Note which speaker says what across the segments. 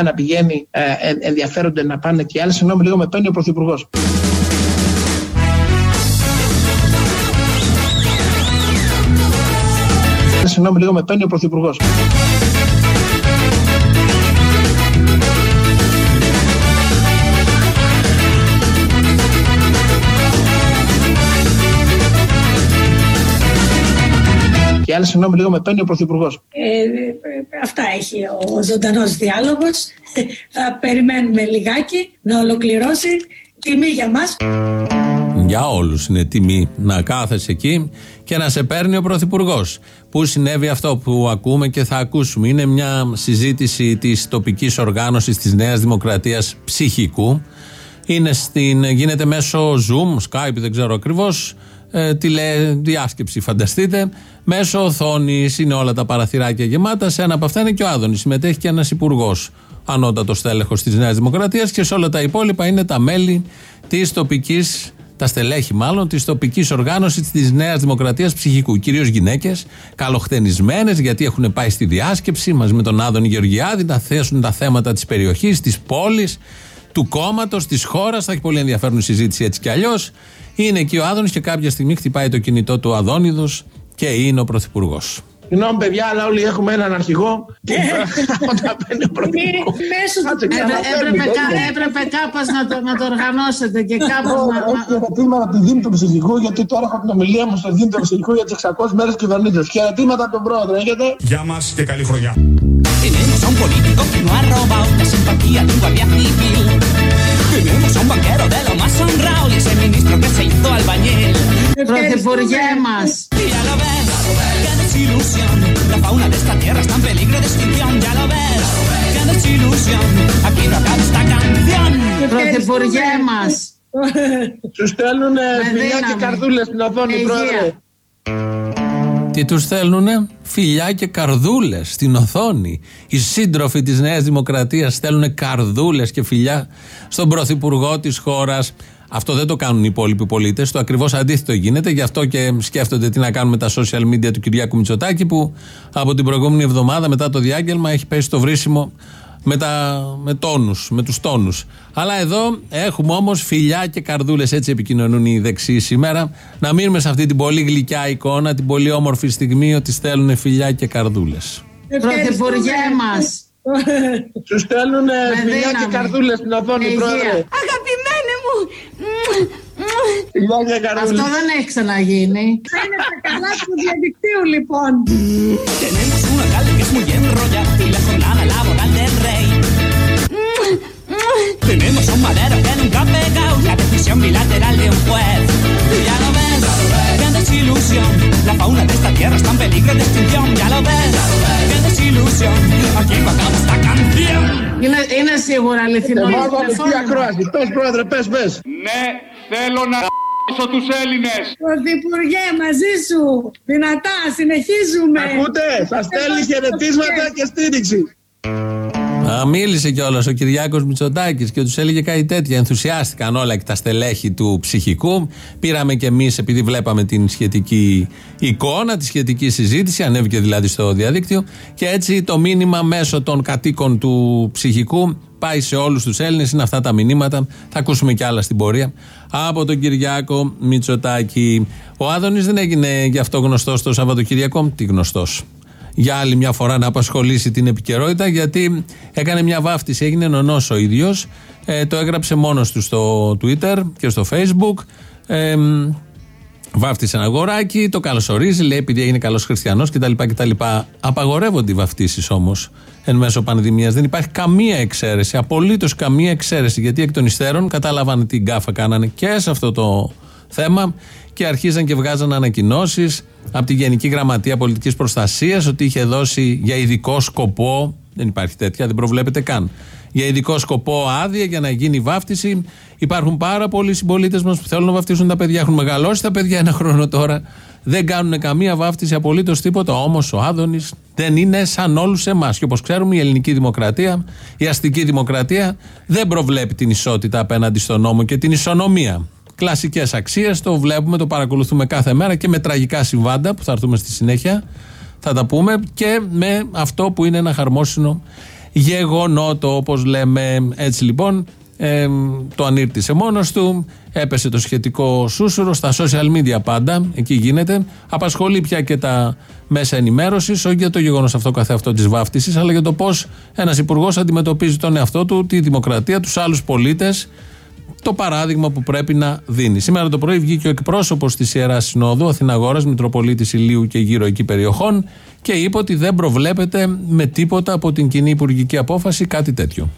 Speaker 1: Τη μία να πηγαίνει, ε, ενδιαφέρονται να πάνε και οι άλλοι. Συγγνώμη, λίγο με παίρνει ο Πρωθυπουργός. Συγγνώμη, λίγο με παίρνει ο Πρωθυπουργός. Και άλλοι, συγγνώμη, λίγο με παίρνει ο Πρωθυπουργός.
Speaker 2: Ε, αυτά έχει ο ζωντανός διάλογος. Θα περιμένουμε λιγάκι να ολοκληρώσει. Τιμή για μας.
Speaker 3: Για όλους είναι τιμή να κάθεσαι εκεί και να σε παίρνει ο Πρωθυπουργός. Πού συνέβη αυτό που ακούμε και θα ακούσουμε. Είναι μια συζήτηση της τοπικής οργάνωσης της Νέας Δημοκρατίας ψυχικού. Είναι στην, γίνεται μέσω Zoom, Skype, δεν ξέρω ακριβώς. Ε, τηλεδιάσκεψη, φανταστείτε. Μέσω οθόνης είναι όλα τα παραθυράκια γεμάτα. Σε ένα από αυτά είναι και ο Άδωνης. Συμμετέχει και ένας υπουργός, ανώτατος τέλεχο της Νέας Δημοκρατίας. Και σε όλα τα υπόλοιπα είναι τα μέλη της τοπικής τα στελέχη μάλλον της τοπικής οργάνωσης της Νέας Δημοκρατίας Ψυχικού. Κυρίως γυναίκες, καλοχτενισμένες, γιατί έχουν πάει στη διάσκεψη μαζί με τον Άδωνη Γεωργιάδη να θέσουν τα θέματα της περιοχής, της πόλης, του κόμματος, της χώρας. Θα έχει πολύ ενδιαφέρον η συζήτηση έτσι κι αλλιώς. Είναι εκεί ο Άδωνης και κάποια στιγμή χτυπάει το κινητό του Αδόνιδος και είναι ο Πρωθυπουργός.
Speaker 1: Συγγνώμη, παιδιά, αλλά όλοι έχουμε έναν αρχηγό. Και όταν παίρνει ο πρωθυπουργός.
Speaker 4: Έπρεπε κάπως να το οργανώσετε και κάπως να.
Speaker 1: Όχι, χαιρετήματα από τη Δήμη του Ψυχικού, γιατί τώρα έχω την ομιλία μου στο Δήμη του Ψυχικού για τις 600 μέρες κυβερνήτριας. Χαιρετήματα από τον πρόεδρο, έχετε;
Speaker 5: Γεια μας και καλή χρονιά.
Speaker 6: Tenemos a un político que no ha robado la simpatía de un guardia civil. Tenemos a un banquero de lo más honrado y ese ministro que se hizo albañil.
Speaker 4: Πρωθυπουργέ μα.
Speaker 6: Y ya lo ves, qué desilusión. La fauna de esta tierra está en peligro de extinción. Ya lo ves, qué desilusión. Aquí no acaba esta canción.
Speaker 4: Πρωθυπουργέ μα.
Speaker 1: Του στέλνουν φιλιά και καρδούλε στην οθόνη, πρόεδρε.
Speaker 3: Τι τους στέλνουνε, φιλιά και καρδούλες στην οθόνη. Οι σύντροφοι της Νέας Δημοκρατίας στέλνουν καρδούλες και φιλιά στον πρωθυπουργό της χώρας. Αυτό δεν το κάνουν οι υπόλοιποι πολίτες. Το ακριβώς αντίθετο γίνεται. Γι' αυτό και σκέφτονται τι να κάνουν με τα social media του Κυριάκου Μητσοτάκη, που από την προηγούμενη εβδομάδα μετά το διάγγελμα έχει πέσει το βρίσιμο με, τα, με τόνους, με τους τόνους. Αλλά εδώ έχουμε όμως φιλιά και καρδούλες, έτσι επικοινωνούν οι δεξιοί σήμερα. Να μείνουμε σε αυτή την πολύ γλυκιά εικόνα, την πολύ όμορφη στιγμή ότι στέλνουν φιλιά και καρδούλες.
Speaker 4: Πρωθυπουργέ μας.
Speaker 1: Τους στέλνουν φιλιά και καρδούλες στην οθόνη, πρόεδρε.
Speaker 4: Αγαπημένε μου.
Speaker 1: Φιλιά και καρδούλε.
Speaker 4: Αυτό δεν έχει ξαναγίνει.
Speaker 2: Είναι τα καλά του διαδικτύου, λοιπόν.
Speaker 6: Tenemos un alcalde que es muy enrollado y la jornada laboral del rey. Tenemos a un madero que nunca ha pegado la decisión bilateral de un juez. Y ya lo ves, qué desilusión. La fauna de esta tierra está en peligro de extinción. Ya lo ves, qué desilusión. Aquí no acaba esta canción.
Speaker 4: Είναι, είναι σίγουρα αληθινό.
Speaker 1: Εμάς
Speaker 4: το
Speaker 1: ανοιχτή
Speaker 4: τηλεφώνημα.
Speaker 1: ακρόαση. Πες, πρόεδρε, πες, πες.
Speaker 5: Ναι, θέλω να ***σω τους Έλληνες.
Speaker 2: Πρωθυπουργέ, μαζί σου. Δυνατά, συνεχίζουμε.
Speaker 1: Ακούτε, σας στέλνει χαιρετίσματα και στήριξη.
Speaker 3: Α, μίλησε κιόλας ο Κυριάκος Μητσοτάκης και τους έλεγε κάτι τέτοια. Ενθουσιάστηκαν όλα και τα στελέχη του ψυχικού. Πήραμε κι εμείς, επειδή βλέπαμε την σχετική εικόνα, τη σχετική συζήτηση, ανέβηκε δηλαδή στο διαδίκτυο. Και έτσι το μήνυμα μέσω των κατοίκων του ψυχικού πάει σε όλους τους Έλληνες. Είναι αυτά τα μηνύματα. Θα ακούσουμε κι άλλα στην πορεία. Από τον Κυριάκο Μητσοτάκη. Ο Άδωνης δεν έγινε γι' αυτό γνωστός το Σαββατοκυριακό. Τι γνωστός για άλλη μια φορά να απασχολήσει την επικαιρότητα γιατί έκανε μια βάφτιση, έγινε νονός ο ίδιος, ε, το έγραψε μόνος του στο Twitter και στο Facebook, ε, βάφτισε ένα αγοράκι, το καλωσορίζει, λέει επειδή έγινε καλός χριστιανός κτλ. κτλ. Απαγορεύονται οι βαφτίσεις όμως εν μέσω πανδημίας, δεν υπάρχει καμία εξαίρεση, απολύτως καμία εξαίρεση γιατί εκ των υστέρων κατάλαβαν τι γκάφα κάνανε και σε αυτό το θέμα και αρχίζαν και βγάζαν ανακοινώσεις από τη Γενική Γραμματεία Πολιτικής Προστασίας ότι είχε δώσει για ειδικό σκοπό. Δεν υπάρχει τέτοια, δεν προβλέπεται καν. Για ειδικό σκοπό άδεια για να γίνει η βάφτιση. Υπάρχουν πάρα πολλοί συμπολίτες μας που θέλουν να βαφτίσουν τα παιδιά. Έχουν μεγαλώσει τα παιδιά ένα χρόνο τώρα. Δεν κάνουν καμία βάφτιση, απολύτως τίποτα. Όμως ο Άδωνης δεν είναι σαν όλους εμάς. Και όπως ξέρουμε, η ελληνική δημοκρατία, η αστική δημοκρατία δεν προβλέπει την ισότητα απέναντι στον νόμο και την ισονομία κλασικές αξίες. Το βλέπουμε, το παρακολουθούμε κάθε μέρα και με τραγικά συμβάντα που θα έρθουμε στη συνέχεια. Θα τα πούμε και με αυτό που είναι ένα χαρμόσυνο γεγονότο, όπως λέμε. Έτσι λοιπόν, ε, το ανήρτησε μόνος του. Έπεσε το σχετικό σούσουρο στα social media πάντα. Εκεί γίνεται. Απασχολεί πια και τα μέσα ενημέρωσης, όχι για το γεγονός αυτό καθεαυτό της βάφτισης, αλλά για το πώς ένας υπουργός αντιμετωπίζει τον εαυτό του, τη δημοκρατία, τους άλλους πολίτες, το παράδειγμα που πρέπει να δίνει. Σήμερα το πρωί βγήκε ο εκπρόσωπος της Ιεράς Συνόδου, Αθηναγόρας, Μητροπολίτης Ηλίου και γύρω εκεί περιοχών, και είπε ότι δεν προβλέπεται με τίποτα από την κοινή υπουργική απόφαση κάτι τέτοιο.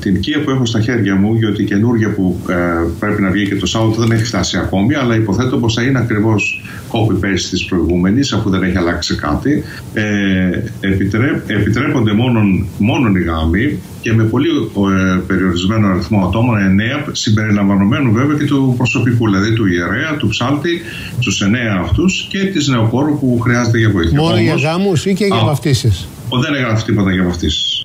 Speaker 7: Την οικία που έχω στα χέρια μου, γιατί η καινούργια που ε, πρέπει να βγει και το Σάββατο δεν έχει φτάσει ακόμη, αλλά υποθέτω πως θα είναι ακριβώς copy-paste της προηγούμενης, αφού δεν έχει αλλάξει κάτι. Ε, επιτρέ, επιτρέπονται μόνον, μόνον οι γάμοι και με πολύ ε, περιορισμένο αριθμό ατόμων, εννέα, συμπεριλαμβανομένου βέβαια και του προσωπικού, δηλαδή του ιερέα, του ψάλτη, τους εννέα αυτούς και της νεοκόρου που χρειάζεται για βοήθεια.
Speaker 8: Μόνο για
Speaker 7: Όμως,
Speaker 8: γάμους ή και για
Speaker 7: Α.
Speaker 8: βαφτίσεις;
Speaker 7: ο, δεν έγραφε τίποτα για βαφτίσεις.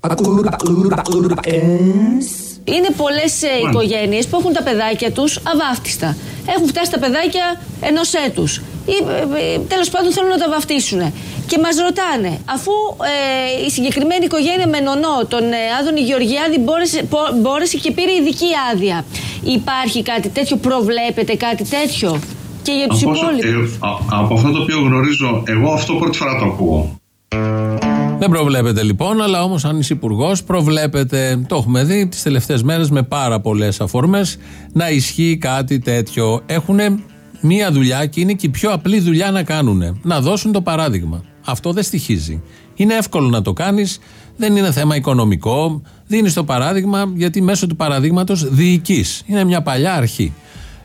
Speaker 9: Είναι πολλές οικογένειες που έχουν τα παιδάκια τους αβάφτιστα. Έχουν φτάσει τα παιδάκια ενός έτους. Ή τέλος πάντων θέλουν να τα βαφτίσουν. Και μας ρωτάνε, αφού ε, η συγκεκριμένη οικογένεια με νονό, τον ε, Άδωνη Γεωργιάδη, μπόρεσε, πο- μπόρεσε και πήρε ειδική άδεια. Υπάρχει κάτι τέτοιο, προβλέπετε κάτι τέτοιο; Και για τους
Speaker 7: Από, όσο-
Speaker 9: υπόλοιπους.
Speaker 7: ε, α- από αυτό το οποίο γνωρίζω, εγώ αυτό πρώτη φορά το ακούω.
Speaker 3: Δεν προβλέπεται λοιπόν, αλλά όμως αν είσαι υπουργός, προβλέπεται. Το έχουμε δει τις τελευταίες μέρες με πάρα πολλές αφορμές να ισχύει κάτι τέτοιο. Έχουν μία δουλειά και είναι και η πιο απλή δουλειά να κάνουν. Να δώσουν το παράδειγμα. Αυτό δεν στοιχίζει. Είναι εύκολο να το κάνεις, δεν είναι θέμα οικονομικό. Δίνεις το παράδειγμα γιατί μέσω του παραδείγματος διοικείς. Είναι μια παλιά αρχή.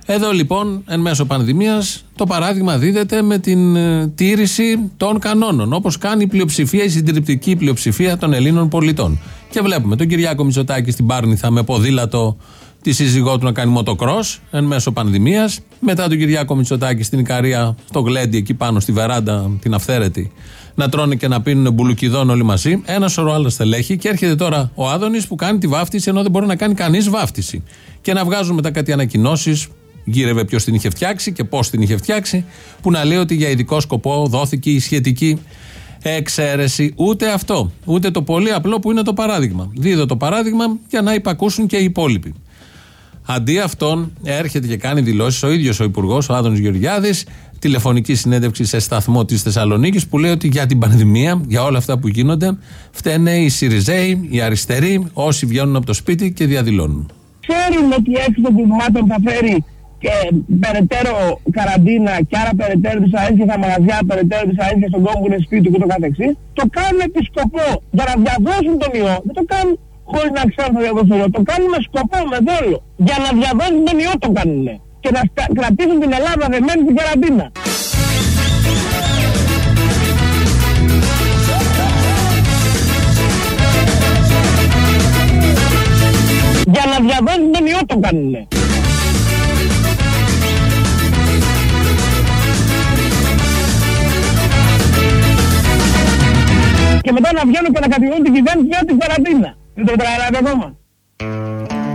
Speaker 3: Εδώ λοιπόν, εν μέσω πανδημίας, το παράδειγμα δίδεται με την ε, τήρηση των κανόνων. Όπως κάνει η πλειοψηφία, η συντριπτική πλειοψηφία των Ελλήνων πολιτών. Και βλέπουμε τον Κυριάκο Μητσοτάκη στην Πάρνηθα με ποδήλατο τη σύζυγό του να κάνει μοτοκρό εν μέσω πανδημίας. Μετά τον Κυριάκο Μητσοτάκη στην Ικαρία, στο γλέντι εκεί πάνω στη βεράντα, την αυθαίρετη, να τρώνε και να πίνουν μπουλουκιδόν όλοι μαζί. Ένα σωρό άλλα στελέχη. Και έρχεται τώρα ο Άδωνης που κάνει τη βάφτιση ενώ δεν μπορεί να κάνει κανείς βάφτιση. Και να βγάζουν μετά κάτι ανακοινώσεις γύρευε ποιος την είχε φτιάξει και πώς την είχε φτιάξει, που να λέει ότι για ειδικό σκοπό δόθηκε η σχετική εξαίρεση. Ούτε αυτό. Ούτε το πολύ απλό που είναι το παράδειγμα. Δίδω το παράδειγμα για να υπακούσουν και οι υπόλοιποι. Αντί αυτόν, έρχεται και κάνει δηλώσεις ο ίδιος ο Υπουργός, ο Άδωνης Γεωργιάδης, τηλεφωνική συνέντευξη σε σταθμό της Θεσσαλονίκης, που λέει ότι για την πανδημία, για όλα αυτά που γίνονται, φταίνε οι Σιριζέοι, οι αριστεροί, όσοι βγαίνουν από το σπίτι και διαδηλώνουν.
Speaker 1: ξέρουν ότι η έξοδο των κομμάτων θα φέρει και περαιτέρω καραντίνα και άρα περαιτέρω δυσαρέσκεια στα μαγαζιά, περαιτέρω δυσαρέσκεια στον κόσμο που είναι σπίτι του και το καθεξής, το κάνουν επί σκοπό για να διαδώσουν τον ιό. Δεν το κάνουν χωρίς να ξέρουν θα διαδώσουν τον ιό. Το κάνουν με σκοπό, με δόλο. Για να διαδώσουν τον ιό το κάνουν. Και να στα- κρατήσουν την Ελλάδα δεμένη στην καραντίνα. Για να διαδώσουν τον ιό το κάνουνε. Και μετά να βγαίνουν και να κατηγορούν την κυβέρνηση για την καραντίνα. Δεν το καταλάβει ακόμα.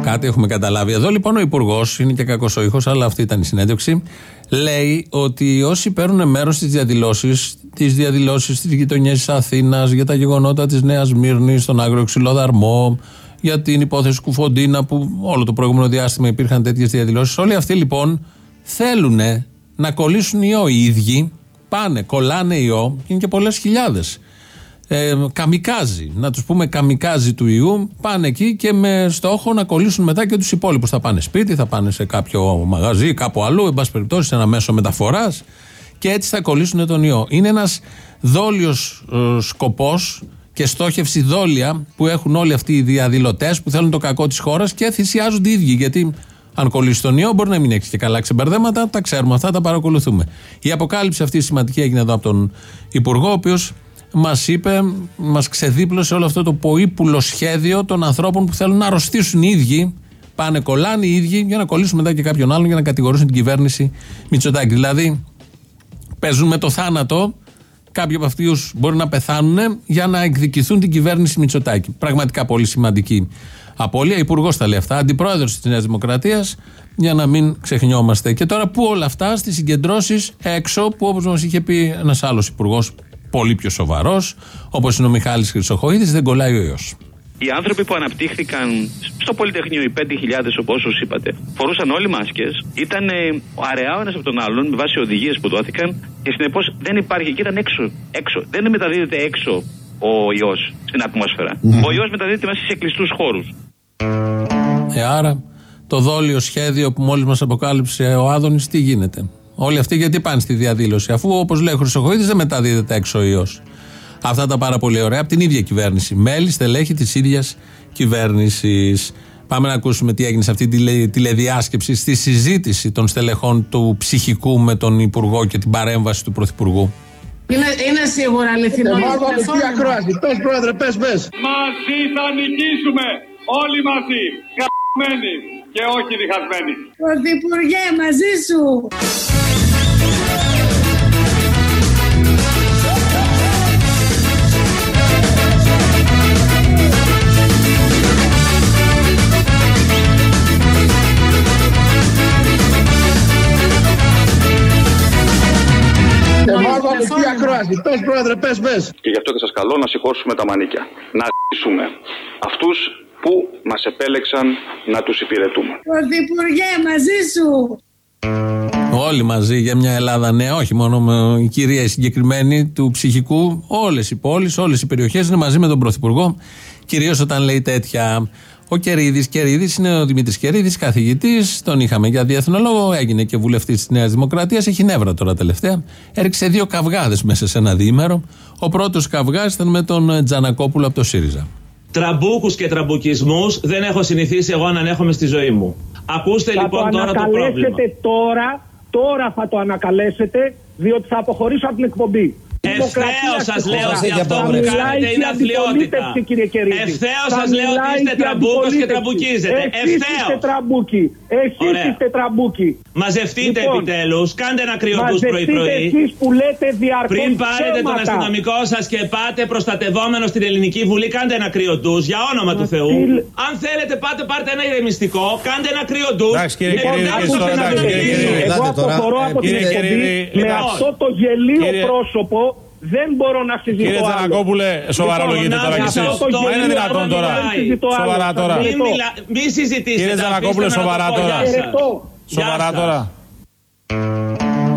Speaker 3: Κάτι έχουμε καταλάβει. Εδώ λοιπόν ο Υπουργός, είναι και κακός ο ήχος, αλλά αυτή ήταν η συνέντευξη. Λέει ότι όσοι παίρνουν μέρος στις διαδηλώσεις, τις διαδηλώσεις στις γειτονιές της Αθήνας, για τα γεγονότα της Νέας Μύρνης, στον Άγριο Ξυλοδαρμό, για την υπόθεση Κουφοντίνα, που όλο το προηγούμενο διάστημα υπήρχαν τέτοιες διαδηλώσεις. Όλοι αυτοί λοιπόν θέλουν να κολλήσουν ιό οι ίδιοι. Πάνε, κολλάνε ιό, είναι και πολλές χιλιάδες ε, καμικάζι, να τους πούμε καμικάζι του ιού, πάνε εκεί και με στόχο να κολλήσουν μετά και τους υπόλοιπους. Θα πάνε σπίτι, θα πάνε σε κάποιο μαγαζί, κάπου αλλού, εν πάση περιπτώσει, σε ένα μέσο μεταφοράς και έτσι θα κολλήσουν τον ιό. Είναι ένας δόλιος ε, σκοπός και στόχευση δόλια που έχουν όλοι αυτοί οι διαδηλωτές που θέλουν το κακό της χώρας και θυσιάζονται οι ίδιοι. Γιατί αν κολλήσει τον ιό, μπορεί να μην έχει και καλά ξεμπερδέματα, τα ξέρουμε αυτά, τα παρακολουθούμε. Η αποκάλυψη αυτή η σημαντική έγινε εδώ από τον Υπουργό, ο οποίος μας είπε, μας ξεδίπλωσε όλο αυτό το ποήπουλο σχέδιο των ανθρώπων που θέλουν να αρρωστήσουν οι ίδιοι. Πάνε, κολλάνε οι ίδιοι για να κολλήσουν μετά και κάποιον άλλον για να κατηγορήσουν την κυβέρνηση Μητσοτάκη. Δηλαδή, παίζουν με το θάνατο. Κάποιοι από αυτούς μπορεί να πεθάνουν για να εκδικηθούν την κυβέρνηση Μητσοτάκη. Πραγματικά πολύ σημαντική απώλεια. Υπουργός τα λέει αυτά, αντιπρόεδρος της Νέας Δημοκρατίας, για να μην ξεχνιόμαστε. Και τώρα που όλα αυτά στις συγκεντρώσεις έξω, που όπως μας είχε πει ένας άλλος υπουργός, πολύ πιο σοβαρός, όπως είναι ο Μιχάλης Χρυσοχοίδης, δεν κολλάει ο ιός.
Speaker 8: Οι άνθρωποι που αναπτύχθηκαν στο Πολυτεχνείο, οι 5.000 όπως είπατε, φορούσαν όλοι μάσκες, ήταν αραιά ο ένας από τον άλλον με βάση οδηγίες που δόθηκαν και συνεπώς δεν υπάρχει και ήταν έξω. έξω. Δεν μεταδίδεται έξω ο ιός στην ατμόσφαιρα. Ο ιός μεταδίδεται μέσα σε κλειστούς χώρους.
Speaker 3: Ε, άρα το δόλιο σχέδιο που μόλις μας αποκάλυψε ο Άδωνης, τι γίνεται; Όλοι αυτοί γιατί πάνε στη διαδήλωση, αφού όπως λέει ο Χρυσοχοίδης δεν μεταδίδεται έξω ο ιός. Αυτά τα πάρα πολύ ωραία από την ίδια κυβέρνηση. Μέλη, στελέχη της ίδιας κυβέρνησης. Πάμε να ακούσουμε τι έγινε σε αυτή τη τηλεδιάσκεψη στη συζήτηση των στελεχών του ψυχικού με τον Υπουργό και την παρέμβαση του Πρωθυπουργού.
Speaker 4: Είναι, είναι σίγουρα αληθινό.
Speaker 1: Μάλλον αληθινή ακρόαση. Πες πρόεδρε, πες, πες.
Speaker 5: Μαζί θα νικήσουμε. Όλοι μαζί. Καμμένοι και όχι διχασμένοι.
Speaker 2: Πρωθυπουργέ, μαζί σου.
Speaker 1: Μάλλον αληθινή ακρόαση. Πες πρόεδρε, πες, πες.
Speaker 10: Και γι' αυτό και σας καλώ να σηκώσουμε τα μανίκια. Να ζήσουμε αυτούς που μας επέλεξαν να τους υπηρετούμε.
Speaker 2: Πρωθυπουργέ, μαζί σου.
Speaker 3: Όλοι μαζί για μια Ελλάδα νέα, όχι μόνο με η κυρία η συγκεκριμένη του ψυχικού. Όλες οι πόλεις, όλες οι περιοχές είναι μαζί με τον Πρωθυπουργό. Κυρίως όταν λέει τέτοια. Ο Κερίδης Κερίδης είναι ο Δημήτρης Κερίδης, καθηγητής. Τον είχαμε για διεθνολόγο. Έγινε και βουλευτής της Νέας Δημοκρατίας. Έχει νεύρα τώρα τελευταία. Έριξε δύο καυγάδες μέσα σε ένα διήμερο. Ο πρώτος καυγάς ήταν με τον Τζανακόπουλο από το ΣΥΡΙΖΑ.
Speaker 11: Τραμπούκους και τραμπουκισμούς δεν έχω συνηθίσει εγώ να ανέχομαι στη ζωή μου. Ακούστε
Speaker 1: Θα
Speaker 11: λοιπόν
Speaker 1: το
Speaker 11: τώρα το πρόβλημα.
Speaker 1: ανακαλέσετε τώρα, τώρα θα το ανακαλέσετε, διότι θα αποχωρήσω από την εκπομπή.
Speaker 11: Ευθέως σας λέω ότι
Speaker 1: Θα
Speaker 11: αυτό που
Speaker 1: μιλάει
Speaker 11: κάνετε
Speaker 1: και
Speaker 11: είναι αθλιότητα.
Speaker 1: αντιπολίτευση, κύριε Κερίδη.
Speaker 11: Ευθέως
Speaker 1: Θα
Speaker 11: σας λέω ότι
Speaker 1: μιλάει
Speaker 11: είστε
Speaker 1: και
Speaker 11: τραμπούκος και
Speaker 1: αντιπολίτευση.
Speaker 11: τραμπουκίζετε.
Speaker 1: Εσείς είστε
Speaker 11: Ευθέως.
Speaker 1: τραμπούκοι. Εσείς
Speaker 11: Ωραία.
Speaker 1: είστε τραμπούκι.
Speaker 11: Μαζευτείτε
Speaker 1: Λοιπόν,
Speaker 11: επιτέλους, κάντε ένα κρυωτού
Speaker 1: Μαζευτείτε
Speaker 11: πρωί-πρωί.
Speaker 1: εσείς που λέτε διαρκώς
Speaker 11: Πριν πάρετε τον
Speaker 1: ψέματα.
Speaker 11: αστυνομικό σας και πάτε προστατευόμενο στην Ελληνική Βουλή, κάντε ένα κρύο ντουζ για όνομα του Θεού.
Speaker 1: στείλ-
Speaker 11: Αν θέλετε, πάτε πάρτε ένα ηρεμιστικό, κάντε ένα κρύο ντουζ.
Speaker 12: Εντάξει, κύριε
Speaker 11: Ε,
Speaker 12: Κυρίδη,
Speaker 11: εντάξει,
Speaker 1: Ακούστε
Speaker 12: τώρα,
Speaker 1: να
Speaker 12: εντάξει,
Speaker 1: δείτε,
Speaker 12: κύριε
Speaker 1: κύριε,
Speaker 12: Κυρίδη,
Speaker 1: Εγώ
Speaker 12: ελάτε τώρα.
Speaker 1: αποχωρώ
Speaker 12: Ε,
Speaker 1: από την
Speaker 12: κύριε
Speaker 1: εκπομπή
Speaker 12: Κυρίδη,
Speaker 1: με
Speaker 11: λοιπόν,
Speaker 1: αυτό το γελίο
Speaker 12: κύριε-
Speaker 1: πρόσωπο δεν μπορώ να συζητώ
Speaker 12: Κύριε
Speaker 1: άλλο.
Speaker 12: Τζανακόπουλε, σοβαρολογείτε
Speaker 11: Λοιπόν,
Speaker 12: τώρα κι
Speaker 11: να-
Speaker 12: εσείς.
Speaker 11: αυτό το
Speaker 12: Μα είναι
Speaker 11: γελίο
Speaker 12: δυνατόν τώρα.
Speaker 11: δεν
Speaker 1: συζητώ άλλο.
Speaker 12: Σοβαρά
Speaker 1: Σας
Speaker 12: τώρα.
Speaker 11: Μην,
Speaker 1: χαιρετώ.
Speaker 11: μιλα... Μην συζητήσετε.
Speaker 12: Κύριε Τζανακόπουλε,
Speaker 11: αφήστε με να
Speaker 12: σοβαρά
Speaker 11: το πω.
Speaker 12: τώρα.
Speaker 11: Γεια σας.
Speaker 1: Χαιρετώ.
Speaker 12: Σοβαρά
Speaker 11: σας.
Speaker 12: τώρα.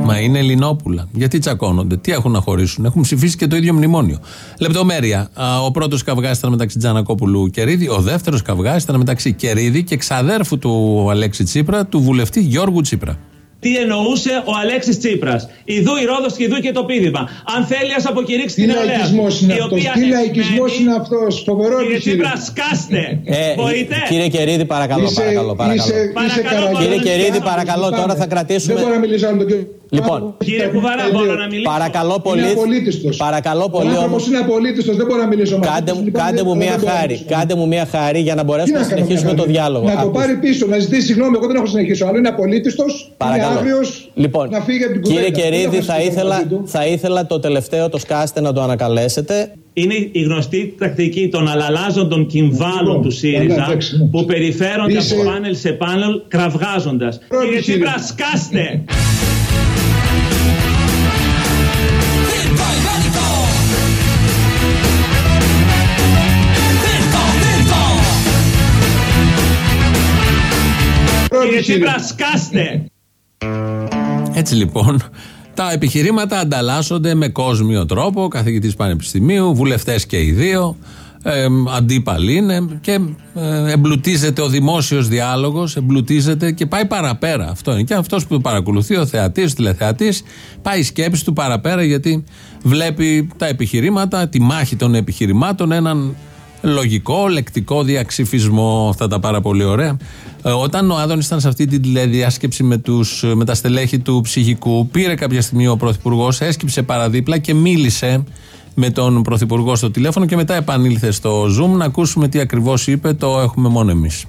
Speaker 3: Μα είναι Ελληνόπουλα. Γιατί τσακώνονται, τι έχουν να χωρίσουν; Έχουν ψηφίσει και το ίδιο μνημόνιο. Λεπτομέρεια. Α, Ο πρώτος καυγάς ήταν μεταξύ Τζανακόπουλου Κερίδη. Ο δεύτερος καυγάς ήταν μεταξύ Κερίδη και ξαδέρφου του Αλέξη Τσίπρα, του βουλευτή Γιώργου Τσίπρα.
Speaker 11: Τι εννοούσε ο Αλέξης Τσίπρας. Ιδού η Ρόδος και ιδού και το πείδημα. Αν θέλει, ας αποκηρύξει
Speaker 13: Τι
Speaker 11: την νεολαία.
Speaker 13: λαϊκισμός είναι
Speaker 11: η
Speaker 13: αυτός,
Speaker 11: οποία
Speaker 13: τι λαϊκισμός
Speaker 11: εμένει-
Speaker 13: είναι αυτός, φοβερό
Speaker 11: Κύριε Τσίπρα,
Speaker 13: επιχείρημα.
Speaker 11: σκάστε.
Speaker 14: Ε,
Speaker 11: Μπορείτε;
Speaker 14: Κύριε Κερίδη, παρακαλώ,
Speaker 13: Είσαι-
Speaker 14: παρακαλώ, παρακαλώ.
Speaker 13: είσαι- είσαι
Speaker 11: Παρακαλώ,
Speaker 13: καραγκιόζης.
Speaker 14: Κύριε Κερίδη,
Speaker 11: Πάμε,
Speaker 14: παρακαλώ,
Speaker 13: Πάμε.
Speaker 14: τώρα θα κρατήσουμε.
Speaker 13: Δεν μπορώ να μιλήσω με τον κύριο.
Speaker 14: Λοιπόν,
Speaker 11: Κύριε Κουβαρά, μπορώ να μιλήσω;
Speaker 14: Παρακαλώ πολύ.
Speaker 13: Είναι απολύτιστος.
Speaker 14: Παρακαλώ
Speaker 13: Ο
Speaker 14: πολύ
Speaker 13: άνθρωπος
Speaker 14: όμως.
Speaker 13: είναι απολύτιστος, δεν μπορώ να μιλήσω μαζί
Speaker 14: Κάντε,
Speaker 13: τους.
Speaker 14: μου-
Speaker 13: Λοιπόν,
Speaker 14: κάντε
Speaker 13: δεν-
Speaker 14: μου
Speaker 13: δεν
Speaker 14: μία
Speaker 13: μπορώ να
Speaker 14: χάρη.
Speaker 13: μιλήσω.
Speaker 14: Κάντε μου μία χάρη για να
Speaker 13: Τι
Speaker 14: μπορέσουμε
Speaker 13: να
Speaker 14: να
Speaker 13: κάνω,
Speaker 14: συνεχίσουμε
Speaker 13: μια
Speaker 14: το
Speaker 13: χάρη.
Speaker 14: διάλογο.
Speaker 13: Να το
Speaker 14: Ακούστε.
Speaker 13: πάρει πίσω, να ζητήσει συγγνώμη. Εγώ δεν έχω συνεχίσει. Ο άλλος είναι απολύτιστος. Είναι
Speaker 14: Παρακαλώ.
Speaker 13: άγριο.
Speaker 14: Λοιπόν,
Speaker 13: να φύγει από την κουβέντα.
Speaker 14: κύριε
Speaker 13: Δεν
Speaker 14: Κερίδη,
Speaker 13: έχω
Speaker 14: θα
Speaker 13: συνεχίσει
Speaker 14: ήθελα,
Speaker 13: μαζί του.
Speaker 14: θα ήθελα το τελευταίο το σκάστε να το ανακαλέσετε.
Speaker 11: Είναι η γνωστή τακτική των αλλαλάζων των κυμβάλων
Speaker 13: Λοιπόν,
Speaker 11: του ΣΥΡΙΖΑ
Speaker 13: καλά, εντάξει, ναι.
Speaker 11: που περιφέρονται
Speaker 13: Είσαι-
Speaker 11: από πάνελ σε πάνελ κραυγάζοντας.
Speaker 13: Πρώτη
Speaker 11: Κύριε Τσίπρα,
Speaker 13: ΣΥΡΙΖΑ.
Speaker 11: σκάστε!
Speaker 13: Πρώτη
Speaker 11: Κύριε Τσίπρα,
Speaker 13: ΣΥΡΙΖΑ.
Speaker 11: σκάστε!
Speaker 3: Έτσι λοιπόν, τα επιχειρήματα ανταλλάσσονται με κόσμιο τρόπο. Καθηγητής Πανεπιστημίου, βουλευτές και οι δύο. Ε, αντίπαλοι είναι και ε, εμπλουτίζεται ο δημόσιος διάλογος εμπλουτίζεται και πάει παραπέρα αυτό είναι και αυτός που παρακολουθεί ο θεατής, ο τηλεθεατής πάει η σκέψη του παραπέρα γιατί βλέπει τα επιχειρήματα τη μάχη των επιχειρημάτων έναν λογικό, λεκτικό διαξυφισμό αυτά τα πάρα πολύ ωραία Ε, όταν ο Άδωνης ήταν σε αυτή την τηλεδιάσκεψη με, τους, με τα στελέχη του ψυχικού πήρε κάποια στιγμή ο Πρωθυπουργός, έσκυψε παραδίπλα και μίλησε με τον Πρωθυπουργό στο τηλέφωνο και μετά επανήλθε στο Zoom να ακούσουμε τι ακριβώς είπε, το έχουμε μόνο εμείς.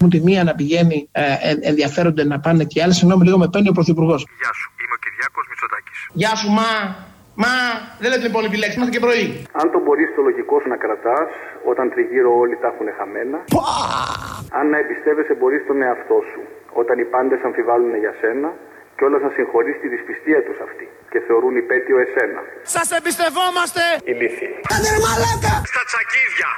Speaker 1: Μου τη μία να πηγαίνει, ε, ε, ενδιαφέρονται να πάνε και οι άλλοι. Συγγνώμη, λίγο με παίρνει ο Πρωθυπουργός.
Speaker 10: Γεια σου, είμαι ο Κυριάκος Μητσοτάκης.
Speaker 1: Γεια σου, μα. Μα δεν λέτε πολύ επιλέξει, είμαστε και πρωί.
Speaker 10: Αν τον μπορείς το λογικό σου να κρατάς, όταν τριγύρω όλοι τα έχουν χαμένα. Αν να εμπιστεύεσαι μπορείς τον εαυτό σου, όταν οι πάντες αμφιβάλλουν για σένα και όλας να συγχωρείς τη δυσπιστία τους αυτή και θεωρούν υπέτειο εσένα.
Speaker 1: Σας εμπιστευόμαστε.
Speaker 10: Ηλίθιοι.
Speaker 1: Άντε ρε μαλάκα.
Speaker 10: Στα τσακίδια.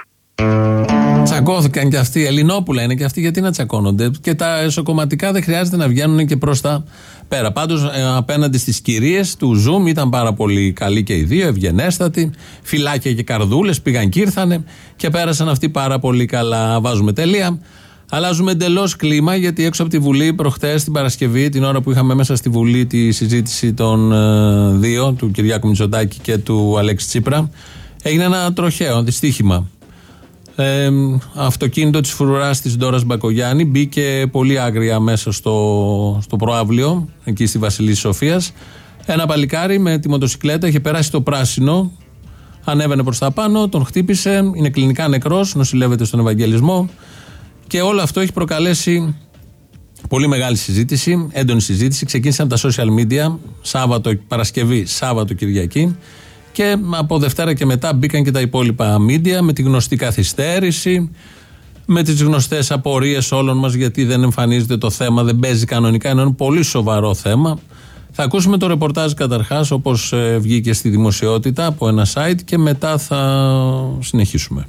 Speaker 3: Τσακώθηκαν και αυτοί. Ελληνόπουλα είναι και αυτοί. Γιατί να τσακώνονται; Και τα εσωκομματικά δεν χρειάζεται να βγαίνουν και προς τα πέρα. Πάντως απέναντι στις κυρίες του Zoom ήταν πάρα πολύ καλοί και οι δύο, ευγενέστατοι. Φυλάκια και καρδούλες πήγαν και ήρθανε και πέρασαν αυτοί πάρα πολύ καλά. Βάζουμε τελεία. Αλλάζουμε εντελώς κλίμα γιατί έξω από τη Βουλή προχτές την Παρασκευή, την ώρα που είχαμε μέσα στη Βουλή τη συζήτηση των ε, δύο, του Κυριάκου Μητσοτάκη και του Αλέξη Τσίπρα, έγινε ένα τροχαίο δυστύχημα. Ε, αυτοκίνητο της φρουράς της Ντόρας Μπακογιάννη μπήκε πολύ άγρια μέσα στο, στο προάβλιο εκεί στη Βασιλής Σοφίας. Ένα παλικάρι με τη μοτοσυκλέτα είχε περάσει το πράσινο ανέβαινε προς τα πάνω, τον χτύπησε είναι κλινικά νεκρός, νοσηλεύεται στον Ευαγγελισμό και όλο αυτό έχει προκαλέσει πολύ μεγάλη συζήτηση, έντονη συζήτηση. Ξεκίνησαν τα social media Σάββατο, Παρασκευή, Σάββατο, Κυριακή και από Δευτέρα και μετά μπήκαν και τα υπόλοιπα μίντια με τη γνωστή καθυστέρηση, με τις γνωστές απορίες όλων μας γιατί δεν εμφανίζεται το θέμα, δεν παίζει κανονικά, ενώ είναι πολύ σοβαρό θέμα. Θα ακούσουμε το ρεπορτάζ καταρχάς όπως βγήκε στη δημοσιότητα από ένα site και μετά θα συνεχίσουμε.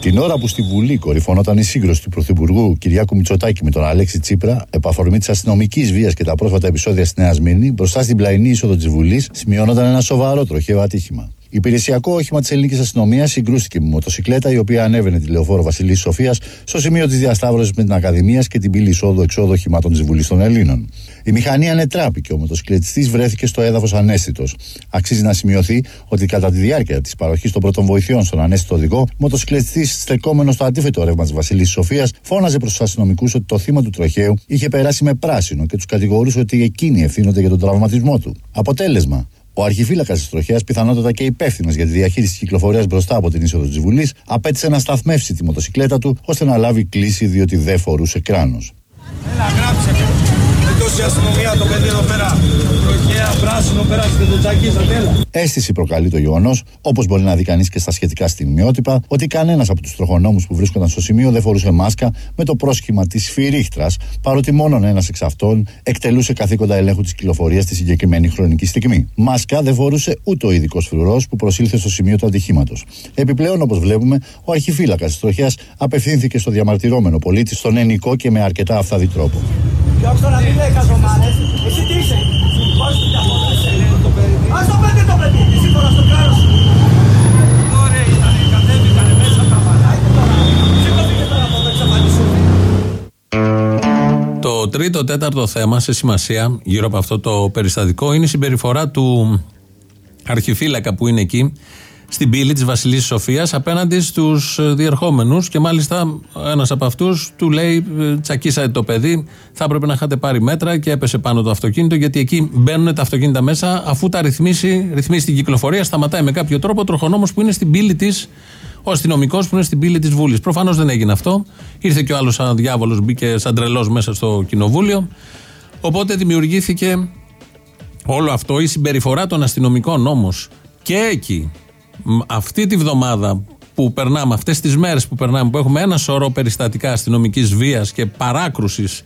Speaker 12: Την ώρα που στη Βουλή κορυφωνόταν η σύγκρουση του Πρωθυπουργού Κυριάκου Μητσοτάκη με τον Αλέξη Τσίπρα, επαφορμή της αστυνομικής βίας και τα πρόσφατα επεισόδια στη Νέα Σμύρνη, μπροστά στην πλαϊνή είσοδο της Βουλής, σημειώνονταν ένα σοβαρό τροχαίο ατύχημα. Υπηρεσιακό όχημα της ελληνικής αστυνομίας συγκρούστηκε με μοτοσυκλέτα η οποία ανέβαινε τη λεωφόρο Βασιλής Σοφίας στο σημείο της διασταύρωσης με την Ακαδημίας και την πύλη εισόδου-εξόδου οχημάτων της Βουλής των Ελλήνων. Η μηχανή ανετράπη και ο μοτοσυκλετιστή βρέθηκε στο έδαφος ανέστητος. Αξίζει να σημειωθεί ότι κατά τη διάρκεια της παροχής των πρώτων βοηθειών στον ανέστητο οδηγό, ο μοτοσυκλετιστής στεκόμενος στο αντίθετο ρεύμα της Βασιλής Σοφίας φώναζε προς τους αστυνομικούς ότι το θύμα του τροχαίου είχε περάσει με πράσινο και τους κατηγορούσε ότι εκείνοι ευθύνονται για τον τραυματισμό του. Αποτέλεσμα, ο αρχιφύλακας της τροχέα, πιθανότατα και υπεύθυνος για τη διαχείριση της κυκλοφορίας μπροστά από την είσοδο της Βουλής, απέτησε να σταθμεύσει τη μοτοσυκλέτα του ώστε να λάβει κλίση διότι δεν φορούσε κράνος.
Speaker 15: Έλα, γράψε. Με τόση αστυνομία το παιδί εδώ πέρα. Τροχέα, πράσινο, πέρασε το τσακίσατε, έλα.
Speaker 12: Αίσθηση προκαλεί το γεγονός, όπως μπορεί να δει κανείς και στα σχετικά στιγμιότυπα, ότι κανένας από τους τροχονόμους που βρίσκονταν στο σημείο δεν φορούσε μάσκα με το πρόσχημα της φυρίχτρα, παρότι μόνο ένας εξ αυτών εκτελούσε καθήκοντα ελέγχου της κυκλοφορίας στη συγκεκριμένη χρονική στιγμή. Μάσκα δεν φορούσε ούτε ο ειδικός φρουρός που προσήλθε στο σημείο του ατυχήματος. Επιπλέον, όπως βλέπουμε, ο αρχιφύλακας της τροχέας απευθύνθηκε στο διαμαρτυρόμενο πολίτη στον ενικό και με αρκετά αυθαδή τρόπο.
Speaker 15: Διώξτε να μην λέει καζομάνες. Εσύ τι είσαι. Πώς τι διαφορά το παιδί. Ας το παιδί το παιδί. Εσύ φοράς το κάρο σου. Ωραία ήτανε. Κατέβηκανε μέσα τα μαλάκια τώρα. Σήκωθηκε τώρα από εδώ εξαφανισούν.
Speaker 3: Το τρίτο, τέταρτο θέμα σε σημασία γύρω από αυτό το περιστατικό είναι η συμπεριφορά του αρχιφύλακα που είναι εκεί στην πύλη της Βασιλής Σοφίας απέναντι στους διερχόμενους. Και μάλιστα ένας από αυτούς του λέει: Τσακίσατε το παιδί, θα έπρεπε να είχατε πάρει μέτρα και έπεσε πάνω το αυτοκίνητο. Γιατί εκεί μπαίνουν τα αυτοκίνητα μέσα, αφού τα ρυθμίσει, ρυθμίσει την κυκλοφορία, σταματάει με κάποιο τρόπο ο τροχονόμος που είναι στην πύλη της, ο αστυνομικός που είναι στην πύλη της Βούλης. Προφανώς δεν έγινε αυτό. Ήρθε και ο άλλος σαν διάβολος, μπήκε σαν τρελός μέσα στο κοινοβούλιο. Οπότε δημιουργήθηκε όλο αυτό, η συμπεριφορά των αστυνομικών όμως και εκεί αυτή τη βδομάδα που περνάμε, αυτές τις μέρες που περνάμε, που έχουμε ένα σωρό περιστατικά αστυνομικής βίας και παράκρουσης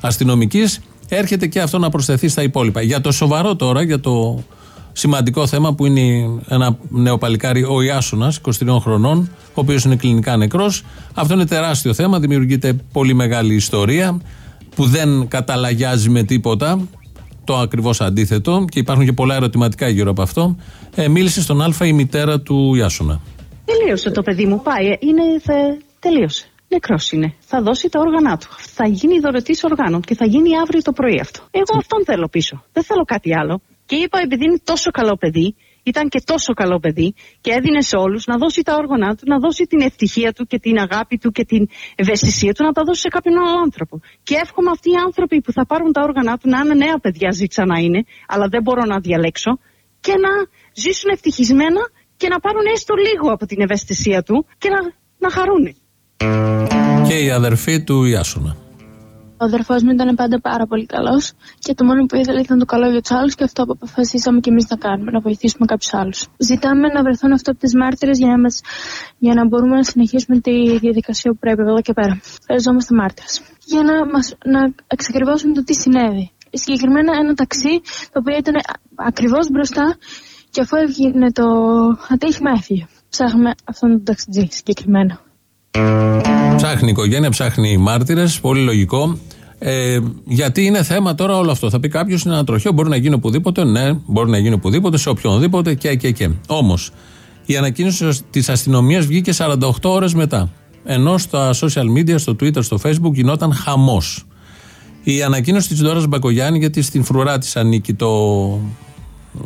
Speaker 3: αστυνομικής, έρχεται και αυτό να προσθεθεί στα υπόλοιπα. Για το σοβαρό τώρα, για το σημαντικό θέμα που είναι ένα νέο παλικάρι, ο Ιάσονας, 23 χρονών, ο οποίος είναι κλινικά νεκρός. Αυτό είναι τεράστιο θέμα, δημιουργείται πολύ μεγάλη ιστορία που δεν καταλαγιάζει με τίποτα το ακριβώς αντίθετο και υπάρχουν και πολλά ερωτηματικά γύρω από αυτό. Ε, μίλησε στον Α η μητέρα του Ιάσονα.
Speaker 16: Τελείωσε το παιδί μου. Πάει. Είναι. Θα... Τελείωσε. Νεκρός είναι. Θα δώσει τα όργανα του. Θα γίνει δωρετής οργάνων και θα γίνει αύριο το πρωί αυτό. Εγώ αυτόν θέλω πίσω. Δεν θέλω κάτι άλλο. Και είπα, επειδή είναι τόσο καλό παιδί, ήταν και τόσο καλό παιδί και έδινε σε όλους να δώσει τα όργανα του, να δώσει την ευτυχία του και την αγάπη του και την ευαισθησία του να τα δώσει σε κάποιον άλλο άνθρωπο. Και εύχομαι αυτοί οι άνθρωποι που θα πάρουν τα όργανα του να είναι νέα παιδιά, ζήτησα να είναι, αλλά δεν μπορώ να διαλέξω, και να ζήσουν ευτυχισμένα και να πάρουν έστω λίγο από την ευαισθησία του και να, να χαρούν.
Speaker 3: Και η αδερφή του Ιάσουνα.
Speaker 17: Ο αδερφός μου ήταν πάντα πάρα πολύ καλός και το μόνο που ήθελε ήταν το καλό για τους άλλους και αυτό που αποφασίσαμε και εμείς να κάνουμε, να βοηθήσουμε κάποιους άλλους. Ζητάμε να βρεθούν αυτό από τις μάρτυρες για, να μας, για να μπορούμε να συνεχίσουμε τη διαδικασία που πρέπει εδώ και πέρα. Χρειαζόμαστε μάρτυρες. Για να, μας, να εξακριβώσουμε το τι συνέβη. Συγκεκριμένα ένα ταξί το οποίο ήταν ακριβώς μπροστά και αφού έγινε το ατύχημα έφυγε. Ψάχνουμε αυτόν τον ταξιτζή συγκεκριμένα.
Speaker 3: Ψάχνει η οικογένεια, ψάχνει οι μάρτυρες. Πολύ λογικό. Ε, γιατί είναι θέμα τώρα όλο αυτό. Θα πει κάποιος είναι ένα τροχαίο, μπορεί να γίνει οπουδήποτε. Ναι, μπορεί να γίνει οπουδήποτε, σε οποιονδήποτε και και και. Όμως, η ανακοίνωση της αστυνομίας βγήκε 48 ώρες μετά. Ενώ στα social media, στο Twitter, στο Facebook γινόταν χαμός. Η ανακοίνωση της Δώρα Μπακογιάννη, γιατί στην φρουρά της ανήκει το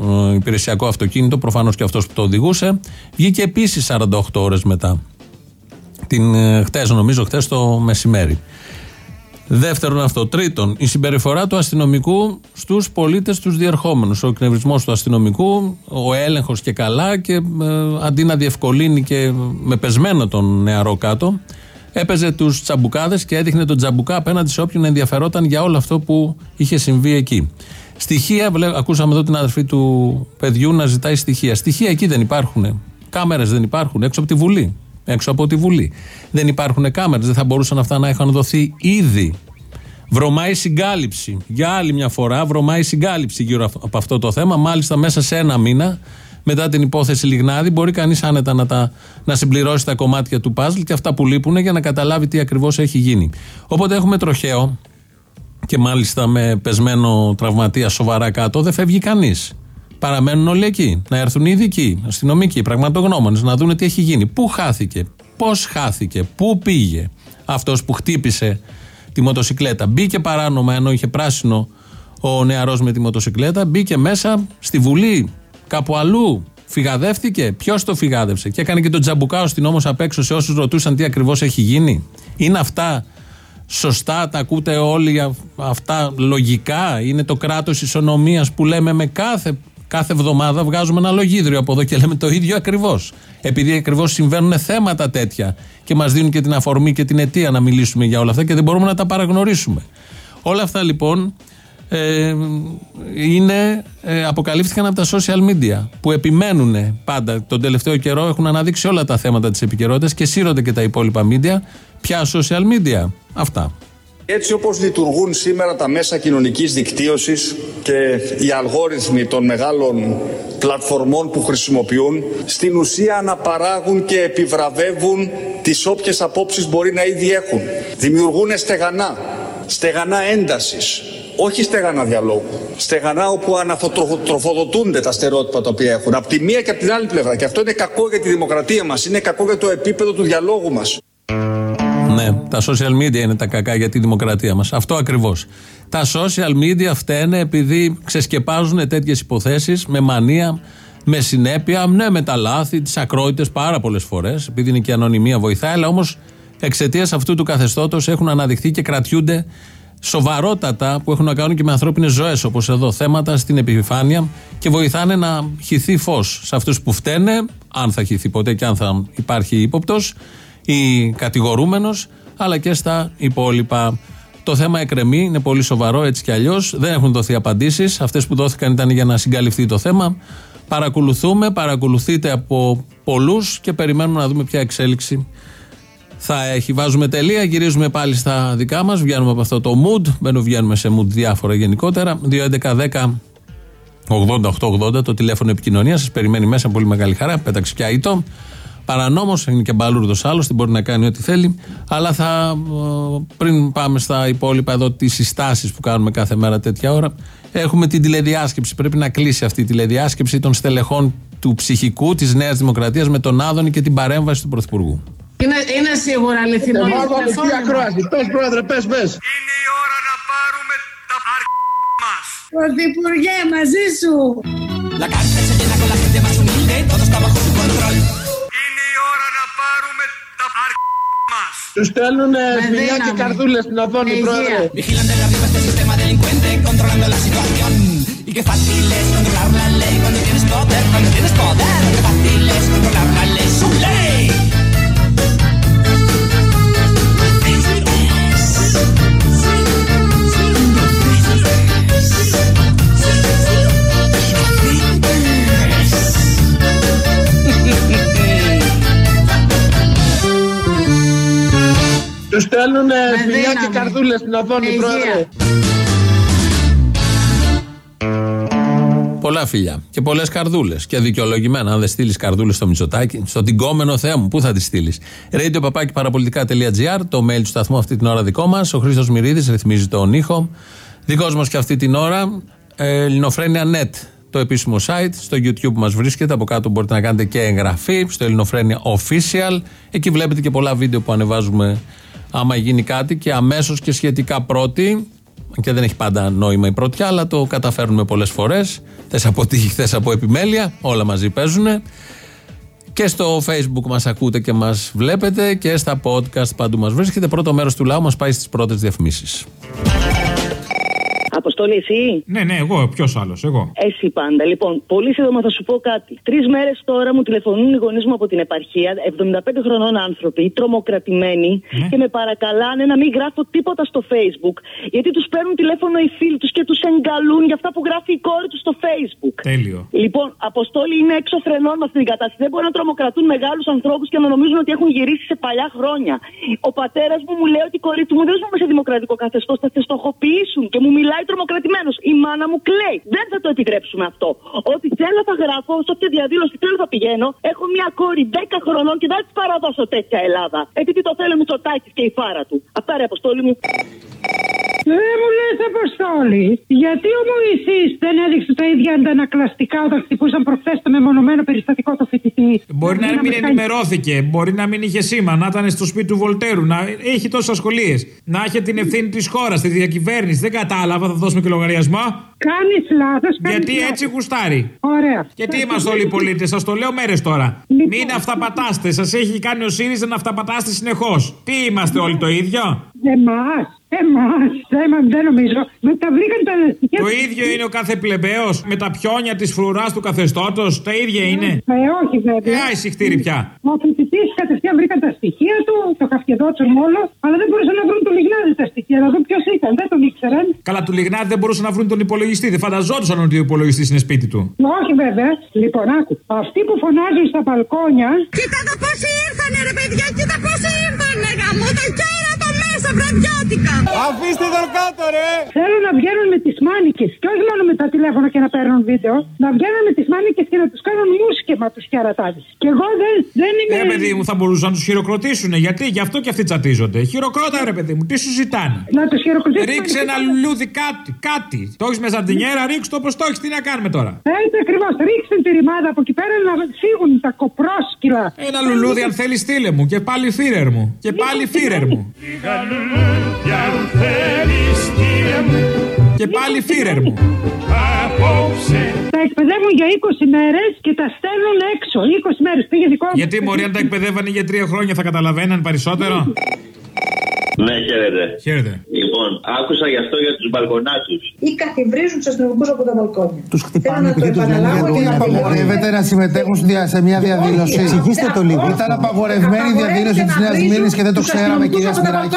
Speaker 3: ε, υπηρεσιακό αυτοκίνητο, προφανώς και αυτός που το οδηγούσε, βγήκε επίσης 48 ώρες μετά. Την ε, χτες, νομίζω, χτες το μεσημέρι. Δεύτερον αυτό. Τρίτον, η συμπεριφορά του αστυνομικού στους πολίτες, του διερχόμενους. Ο εκνευρισμός του αστυνομικού, ο έλεγχος και καλά και ε, αντί να διευκολύνει και με πεσμένο τον νεαρό κάτω, έπαιζε τους τσαμπουκάδες και έδειχνε τον τσαμπουκά απέναντι σε όποιον ενδιαφερόταν για όλο αυτό που είχε συμβεί εκεί. Στοιχεία, ακούσαμε εδώ την αδερφή του παιδιού να ζητάει στοιχεία. Στοιχεία εκεί δεν υπάρχουν. Κάμερες δεν υπάρχουν έξω από τη Βουλή. Έξω από τη Βουλή. Δεν υπάρχουν κάμερες. Δεν θα μπορούσαν αυτά να είχαν δοθεί ήδη. Βρωμάει συγκάλυψη. Για άλλη μια φορά, βρωμάει συγκάλυψη γύρω από αυτό το θέμα. Μάλιστα, μέσα σε ένα μήνα, μετά την υπόθεση Λιγνάδη, μπορεί κανείς άνετα να, τα, να συμπληρώσει τα κομμάτια του παζλ και αυτά που λείπουν για να καταλάβει τι ακριβώς έχει γίνει. Οπότε έχουμε τροχαίο και μάλιστα με πεσμένο τραυματία σοβαρά κάτω, δεν φεύγει κανείς. Παραμένουν όλοι εκεί. Να έρθουν οι ειδικοί, αστυνομικοί, πραγματογνώμονες, να δουν τι έχει γίνει. Πού χάθηκε, πώς χάθηκε, πού πήγε αυτός που χτύπησε τη μοτοσυκλέτα. Μπήκε παράνομα ενώ είχε πράσινο ο νεαρός με τη μοτοσυκλέτα, μπήκε μέσα στη Βουλή, κάπου αλλού. Φυγαδεύτηκε. Ποιος το φυγάδευσε; Και έκανε και τον τζαμπουκάο στην όμω απ' έξω σε όσους ρωτούσαν τι ακριβώς έχει γίνει. Είναι αυτά σωστά, τα ακούτε όλοι αυτά λογικά; Είναι το κράτος ισονομία που λέμε με κάθε κάθε εβδομάδα βγάζουμε ένα λογίδριο από εδώ και λέμε το ίδιο ακριβώς. Επειδή ακριβώς συμβαίνουν θέματα τέτοια και μας δίνουν και την αφορμή και την αιτία να μιλήσουμε για όλα αυτά και δεν μπορούμε να τα παραγνωρίσουμε. Όλα αυτά λοιπόν ε, είναι, ε, αποκαλύφθηκαν από τα social media που επιμένουν πάντα τον τελευταίο καιρό έχουν αναδείξει όλα τα θέματα της επικαιρότητας και σύρονται και τα υπόλοιπα media. Ποια social media, αυτά.
Speaker 18: Έτσι όπως λειτουργούν σήμερα τα μέσα κοινωνικής δικτύωσης και οι αλγόριθμοι των μεγάλων πλατφορμών που χρησιμοποιούν στην ουσία αναπαράγουν και επιβραβεύουν τις όποιες απόψεις μπορεί να ήδη έχουν. Δημιουργούν στεγανά, στεγανά έντασης, όχι στεγανά διαλόγου. Στεγανά όπου αναθροφοδοτούνται τα στερεότυπα τα οποία έχουν. Από τη μία και από την άλλη πλευρά. Και αυτό είναι κακό για τη δημοκρατία μας, είναι κακό για το επίπεδο του διαλόγου μας.
Speaker 3: Ναι, τα social media είναι τα κακά για τη δημοκρατία μας. Αυτό ακριβώς. Τα social media φταίνε επειδή ξεσκεπάζουν τέτοιες υποθέσεις με μανία, με συνέπεια, ναι, με τα λάθη, τις ακρότητες πάρα πολλές φορές, επειδή είναι και η ανωνυμία βοηθάει, αλλά όμως εξαιτίας αυτού του καθεστώτος έχουν αναδειχθεί και κρατιούνται σοβαρότατα που έχουν να κάνουν και με ανθρώπινες ζωές, όπως εδώ, θέματα στην επιφάνεια και βοηθάνε να χυθεί φως σε αυτούς που φταίνε, αν θα χυθεί ποτέ και αν θα υπάρχει ύποπτος, ή κατηγορούμενος, αλλά και στα υπόλοιπα. Το θέμα εκρεμεί, είναι πολύ σοβαρό έτσι κι αλλιώς. Δεν έχουν δοθεί απαντήσεις. Αυτές που δόθηκαν ήταν για να συγκαλυφθεί το θέμα. Παρακολουθούμε, παρακολουθείτε από πολλούς και περιμένουμε να δούμε ποια εξέλιξη θα έχει. Βάζουμε τελεία, γυρίζουμε πάλι στα δικά μας, βγαίνουμε από αυτό το mood. Μπαίνουμε, βγαίνουμε σε mood διάφορα γενικότερα. 2.11.10 88-80 το τηλέφωνο επικοινωνίας σας περιμένει μέσα πολύ μεγάλη χαρά. Πέταξε πια ήτο. Παρανόμως, είναι και μπαλούρδος άλλος, την μπορεί να κάνει ό,τι θέλει. Αλλά θα, πριν πάμε στα υπόλοιπα εδώ, τις συστάσεις που κάνουμε κάθε μέρα τέτοια ώρα, έχουμε την τηλεδιάσκεψη. Πρέπει να κλείσει αυτή η τηλεδιάσκεψη των στελεχών του ψυχικού της Νέας Δημοκρατίας με τον Άδωνη και την παρέμβαση του Πρωθυπουργού.
Speaker 4: Είναι, είναι σίγουρα αληθινό.
Speaker 13: Ε, μάλλον ανοιχτή ακρόαση. Πες πρόεδρε, πες, πες.
Speaker 15: Είναι η ώρα να πάρουμε τα μας.
Speaker 2: Πρωθυπουργέ, μαζί σου.
Speaker 6: La cárcel se llena con la gente más humilde, todo está bajo su control.
Speaker 13: Están unas que cárdulas no son ni brother.
Speaker 6: Vigilando de arriba este sistema delincuente, controlando la situación. Y qué fácil es controlar la ley cuando tienes poder, cuando tienes poder. Qué fácil es controlar la ley, su ley.
Speaker 13: Τους στέλνουν φιλιά και καρδούλες στην οθόνη, πρόεδρε.
Speaker 3: Πολλά φιλιά και πολλές καρδούλες. Και δικαιολογημένα. Αν δεν στείλεις καρδούλες στο Μητσοτάκι, στο τυγκόμενο Θεέ μου, πού θα τις στείλεις; Radio παπάκι παραπολιτικά.gr, το mail του σταθμού αυτή την ώρα δικό μας. Ο Χρήστος Μυρίδης ρυθμίζει τον ήχο. Δικός μας και αυτή την ώρα. Ε, Ελληνοφρένια.net, το επίσημο site. Στο YouTube μας βρίσκεται. Από κάτω μπορείτε να κάνετε και εγγραφή. Στο Ελληνοφρένια Official. Εκεί βλέπετε και πολλά βίντεο που ανεβάζουμε άμα γίνει κάτι και αμέσως και σχετικά πρώτη και δεν έχει πάντα νόημα η πρωτιά, αλλά το καταφέρνουμε πολλές φορές. Θε από τύχη, θε από επιμέλεια, όλα μαζί παίζουν. Και στο facebook μας ακούτε και μας βλέπετε και στα podcast παντού μας βρίσκεται. Πρώτο μέρος του λαού μας πάει στις πρώτες διαφημίσεις.
Speaker 19: Αποστολή, εσύ;
Speaker 20: Ναι, ναι, εγώ, ποιος άλλος, εγώ.
Speaker 19: Εσύ πάντα. Λοιπόν, πολύ σύντομα θα σου πω κάτι. Τρεις μέρες τώρα μου τηλεφωνούν οι γονείς μου από την επαρχία, 75 χρονών άνθρωποι, τρομοκρατημένοι,
Speaker 20: Ναι.
Speaker 19: και με παρακαλάνε να μην γράφω τίποτα στο Facebook. Γιατί τους παίρνουν τηλέφωνο οι φίλοι τους και τους εγκαλούν για αυτά που γράφει η κόρη τους στο Facebook.
Speaker 20: Τέλειο.
Speaker 19: Λοιπόν, Αποστόλη είναι έξω φρενών με αυτή την κατάσταση. Δεν μπορούν να τρομοκρατούν μεγάλους ανθρώπους και να νομίζουν ότι έχουν γυρίσει σε παλιά χρόνια. Ο πατέρας μου μου λέει ότι η κόρη του μου δεν ζούμε σε δημοκρατικό καθεστώς, θα σε στοχοποιήσουν και μου μιλάει τρομοκρατημένος. Η μάνα μου κλαίει. Δεν θα το επιτρέψουμε αυτό. Ό,τι θέλω θα γράφω, σε όποια διαδήλωση θέλω θα πηγαίνω. Έχω μια κόρη 10 χρονών και δεν θα της παραδώσω τέτοια Ελλάδα. Επειδή το θέλω μου τσοτάκι και η φάρα του. Αυτά ρε αποστόλη μου.
Speaker 21: Δεν μου λες Αποστόλη, γιατί ο Μωυσής δεν έδειξε τα ίδια αντανακλαστικά όταν χτυπούσαν προχθές το μεμονωμένο περιστατικό του φοιτητή.
Speaker 20: Μπορεί να
Speaker 21: Δεν
Speaker 20: μην
Speaker 21: αμερικανικό.
Speaker 20: ενημερώθηκε, μπορεί να μην είχε σήμα, να ήταν στο σπίτι του Βολτέρου, να έχει τόσες ασχολίες. Να είχε την ευθύνη της χώρας, τη διακυβέρνηση. Δεν κατάλαβα, θα δώσουμε και λογαριασμό.
Speaker 21: Κάνεις λάθος.
Speaker 20: Γιατί έτσι γουστάρει.
Speaker 21: Ωραία.
Speaker 20: Γιατί είμαστε όλοι οι πολίτες, σας το λέω μέρες τώρα. Μην αυταπατάστε, σας έχει κάνει ο ΣΥΡΙΖΑ να αυταπατάστε συνεχώς. Τι είμαστε όλοι το ίδιο;
Speaker 21: Εμάς, εμάς, δεν, δεν νομίζω. Με τα βρήκαν τα στοιχεία.
Speaker 20: Το ίδιο είναι ο κάθε πλεμπαίος με τα πιόνια της φρουράς του καθεστώτος. Τα ίδια είναι.
Speaker 21: Ε, όχι βέβαια.
Speaker 20: Ε, άισιχτήρι πια.
Speaker 21: Ο φοιτητής κατευθείαν βρήκαν τα στοιχεία του, το καφιεδότσον όλο, αλλά δεν μπορούσαν να βρουν το λιγνάδι τα στοιχεία. Να δουν ποιος ήταν, δεν τον ήξεραν.
Speaker 20: Καλά, του Λιγνάδη δεν μπορούσαν να βρουν τον υπολογιστή. Δεν φανταζόντουσαν ότι ο υπολογιστής είναι σπίτι του.
Speaker 21: Όχι βέβαια. Λοιπόν, άκου. Αυτοί που φωνάζουν στα μπαλκόνια.
Speaker 15: Κοίτα το πόσοι ήρθανε ρε παιδιά, κοίτα πόσοι ήρθανε γαμώ το κέρατο μέσα βραδιώτικα.
Speaker 21: Αφήστε τον κάτω, ρε! Θέλουν να βγαίνουν με τις μάνικες και όχι μόνο με τα τηλέφωνα και να παίρνουν βίντεο. Να βγαίνουν με τις μάνικες και να τους κάνουν μουσικεμα τους κερατάδες. Και εγώ δεν, δεν είμαι.
Speaker 20: Ε, παιδί μου, θα μπορούσαν να τους χειροκροτήσουν. Γιατί, γι' αυτό και αυτοί τσατίζονται. Χειροκρότα, ρε παιδί μου, τι σου ζητάνε;
Speaker 21: Να τους χειροκροτήσουν.
Speaker 20: Ρίξε ένα λουλούδι κάτι, κάτι. Το έχεις με ζαρτινιέρα, ρίξ το όπως το έχεις. Τι να κάνουμε τώρα;
Speaker 21: Έτσι ακριβώς. Ρίξτε τη ρημάδα από εκεί πέρα να φύγουν τα κοπρόσκυλα.
Speaker 20: Ένα λουλούδι, αν θέλεις, στείλε μου. Και πάλι φίρερ μου. Και πάλι φίρερ μου. Και πάλι φίρερ μου.
Speaker 21: Τα εκπαιδεύουν για 20 μέρες και τα στέλνουν έξω. 20 μέρες πήγε δικό μου.
Speaker 20: Γιατί μπορεί αν τα εκπαιδεύανε για τρία χρόνια θα καταλαβαίναν περισσότερο;
Speaker 22: Ναι, χαίρετε.
Speaker 20: Χαίρετε.
Speaker 22: Λοιπόν, άκουσα γι' αυτό για τους μπαλκονάτου.
Speaker 23: ή καθιβρίζουν τους αστυνομικού από τα μπαλκόνια.
Speaker 24: Τους χτυπάνε
Speaker 23: Θέλω να το επαναλάβω για να
Speaker 24: απαγορεύεται να συμμετέχουν στη δια- σε μια διαδήλωση.
Speaker 23: Εξηγήστε το λίγο.
Speaker 24: Ήταν απαγορευμένη η διαδήλωση της Νέας Μήνη και δεν το ξέραμε, κυρία Σπυράκη.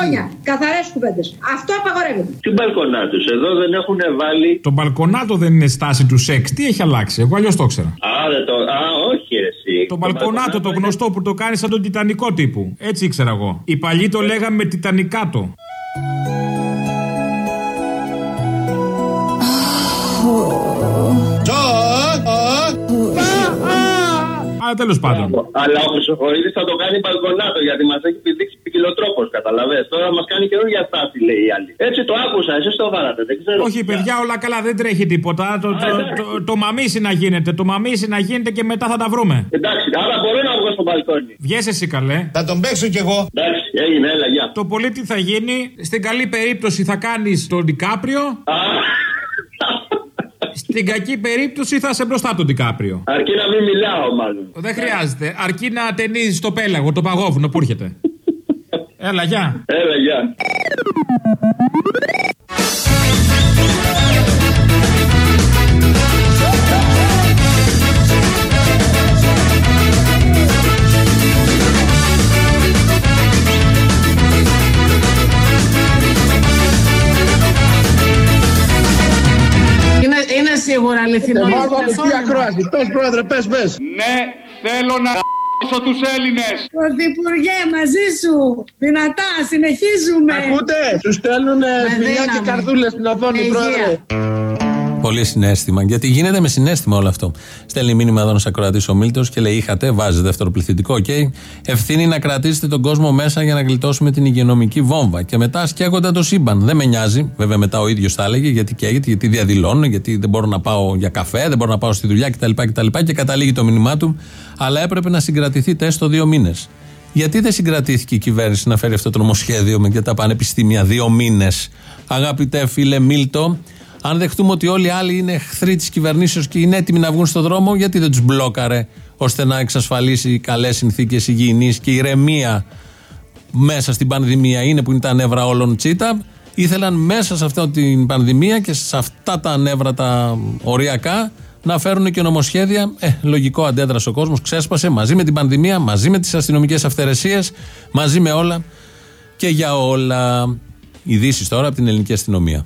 Speaker 23: Καθαρές κουβέντες. Αυτό απαγορεύεται.
Speaker 22: Τι μπαλκονάτου, εδώ δεν έχουν βάλει.
Speaker 20: Το μπαλκονάτο δεν είναι στάση του σεξ. Τι έχει αλλάξει, εγώ αλλιώς το ήξερα.
Speaker 22: Α, δεν το. Α, όχι, εσύ.
Speaker 20: Το μπαλκονάτο το γνωστό που το κάνει σαν τον Τιτανικό τύπου. Έτσι ήξερα εγώ. Οι παλιοί το λέγαμε Τιτανικάτο. Αλλά τέλος πάντων.
Speaker 22: Αλλά ο Χρυσοχοίδης θα το κάνει μπαλκονάτο γιατί μας έχει πηδήξει ποικιλοτρόπο, καταλαβέ. Τώρα μας κάνει καινούργια στάση, λέει η άλλη. Έτσι το άκουσα, εσείς το βάλατε, δεν ξέρω.
Speaker 20: Όχι, παιδιά, όλα καλά, δεν τρέχει τίποτα. Το, το, το, το μαμίσι να γίνεται. Το μαμίσι να γίνεται και μετά θα τα βρούμε.
Speaker 22: Εντάξει, άρα μπορώ να βγω στο μπαλκόνι.
Speaker 20: Βγες εσύ καλέ.
Speaker 24: Θα τον παίξω κι εγώ.
Speaker 22: Εντάξει, έγινε, έλα, γεια.
Speaker 20: Το πολύ τι θα γίνει, στην καλή περίπτωση θα κάνεις τον Ντικάπριο. Στην κακή περίπτωση θα σε μπροστά τον Ντικάπριο.
Speaker 22: Αρκεί να μην μιλάω, μάλλον.
Speaker 20: Δεν χρειάζεται. Αρκεί να ταινίζεις το πέλαγο, το παγόβουνο που έρχεται. Έλα, γεια.
Speaker 22: Έλα, γεια.
Speaker 4: Σίγουρα αληθινό.
Speaker 1: Βάζω ανοιχτή ακρόαση. Πες πρόεδρε, πες, πες.
Speaker 5: Ναι, θέλω να σώσω τους Έλληνες.
Speaker 2: Πρωθυπουργέ, μαζί σου. Δυνατά, συνεχίζουμε.
Speaker 1: Ακούτε, σου στέλνουν
Speaker 2: Με
Speaker 1: φιλιά και
Speaker 2: δύναμη.
Speaker 1: καρδούλες στην οθόνη,
Speaker 2: Με
Speaker 1: πρόεδρε.
Speaker 3: Πολύ συναίσθημα. Γιατί γίνεται με συναίσθημα όλο αυτό. Στέλνει μήνυμα εδώ ένας ακροατής ο Μίλτος και λέει: Είχατε, βάζει δεύτερο πληθυντικό, οκ. Ευθύνη να κρατήσετε τον κόσμο μέσα για να γλιτώσουμε την υγειονομική βόμβα. Και μετά σκέφτονται το σύμπαν. Δεν με νοιάζει. Βέβαια, μετά ο ίδιος θα έλεγε γιατί καίγεται, γιατί διαδηλώνω, γιατί δεν μπορώ να πάω για καφέ, δεν μπορώ να πάω στη δουλειά κτλ. κτλ και καταλήγει το μήνυμά του. Αλλά έπρεπε να συγκρατηθείτε έστω δύο μήνες. Γιατί δεν συγκρατήθηκε η κυβέρνηση να φέρει αυτό το νομοσχέδιο με και τα πανεπιστήμια δύο μήνες; Αγαπητέ φίλε Μίλτο, αν δεχτούμε ότι όλοι οι άλλοι είναι εχθροί της κυβερνήσεως και είναι έτοιμοι να βγουν στον δρόμο, γιατί δεν τους μπλόκαρε ώστε να εξασφαλίσει καλές συνθήκες υγιεινής και ηρεμία μέσα στην πανδημία. Είναι που είναι τα νεύρα όλων τσίτα. Ήθελαν μέσα σε αυτή την πανδημία και σε αυτά τα νεύρα τα οριακά να φέρουν και νομοσχέδια. Ε, λογικό αντέδρασε ο κόσμος, ξέσπασε μαζί με την πανδημία, μαζί με τις αστυνομικές αυθαιρεσίες, μαζί με όλα και για όλα. Ειδήσεις τώρα από την ελληνική αστυνομία.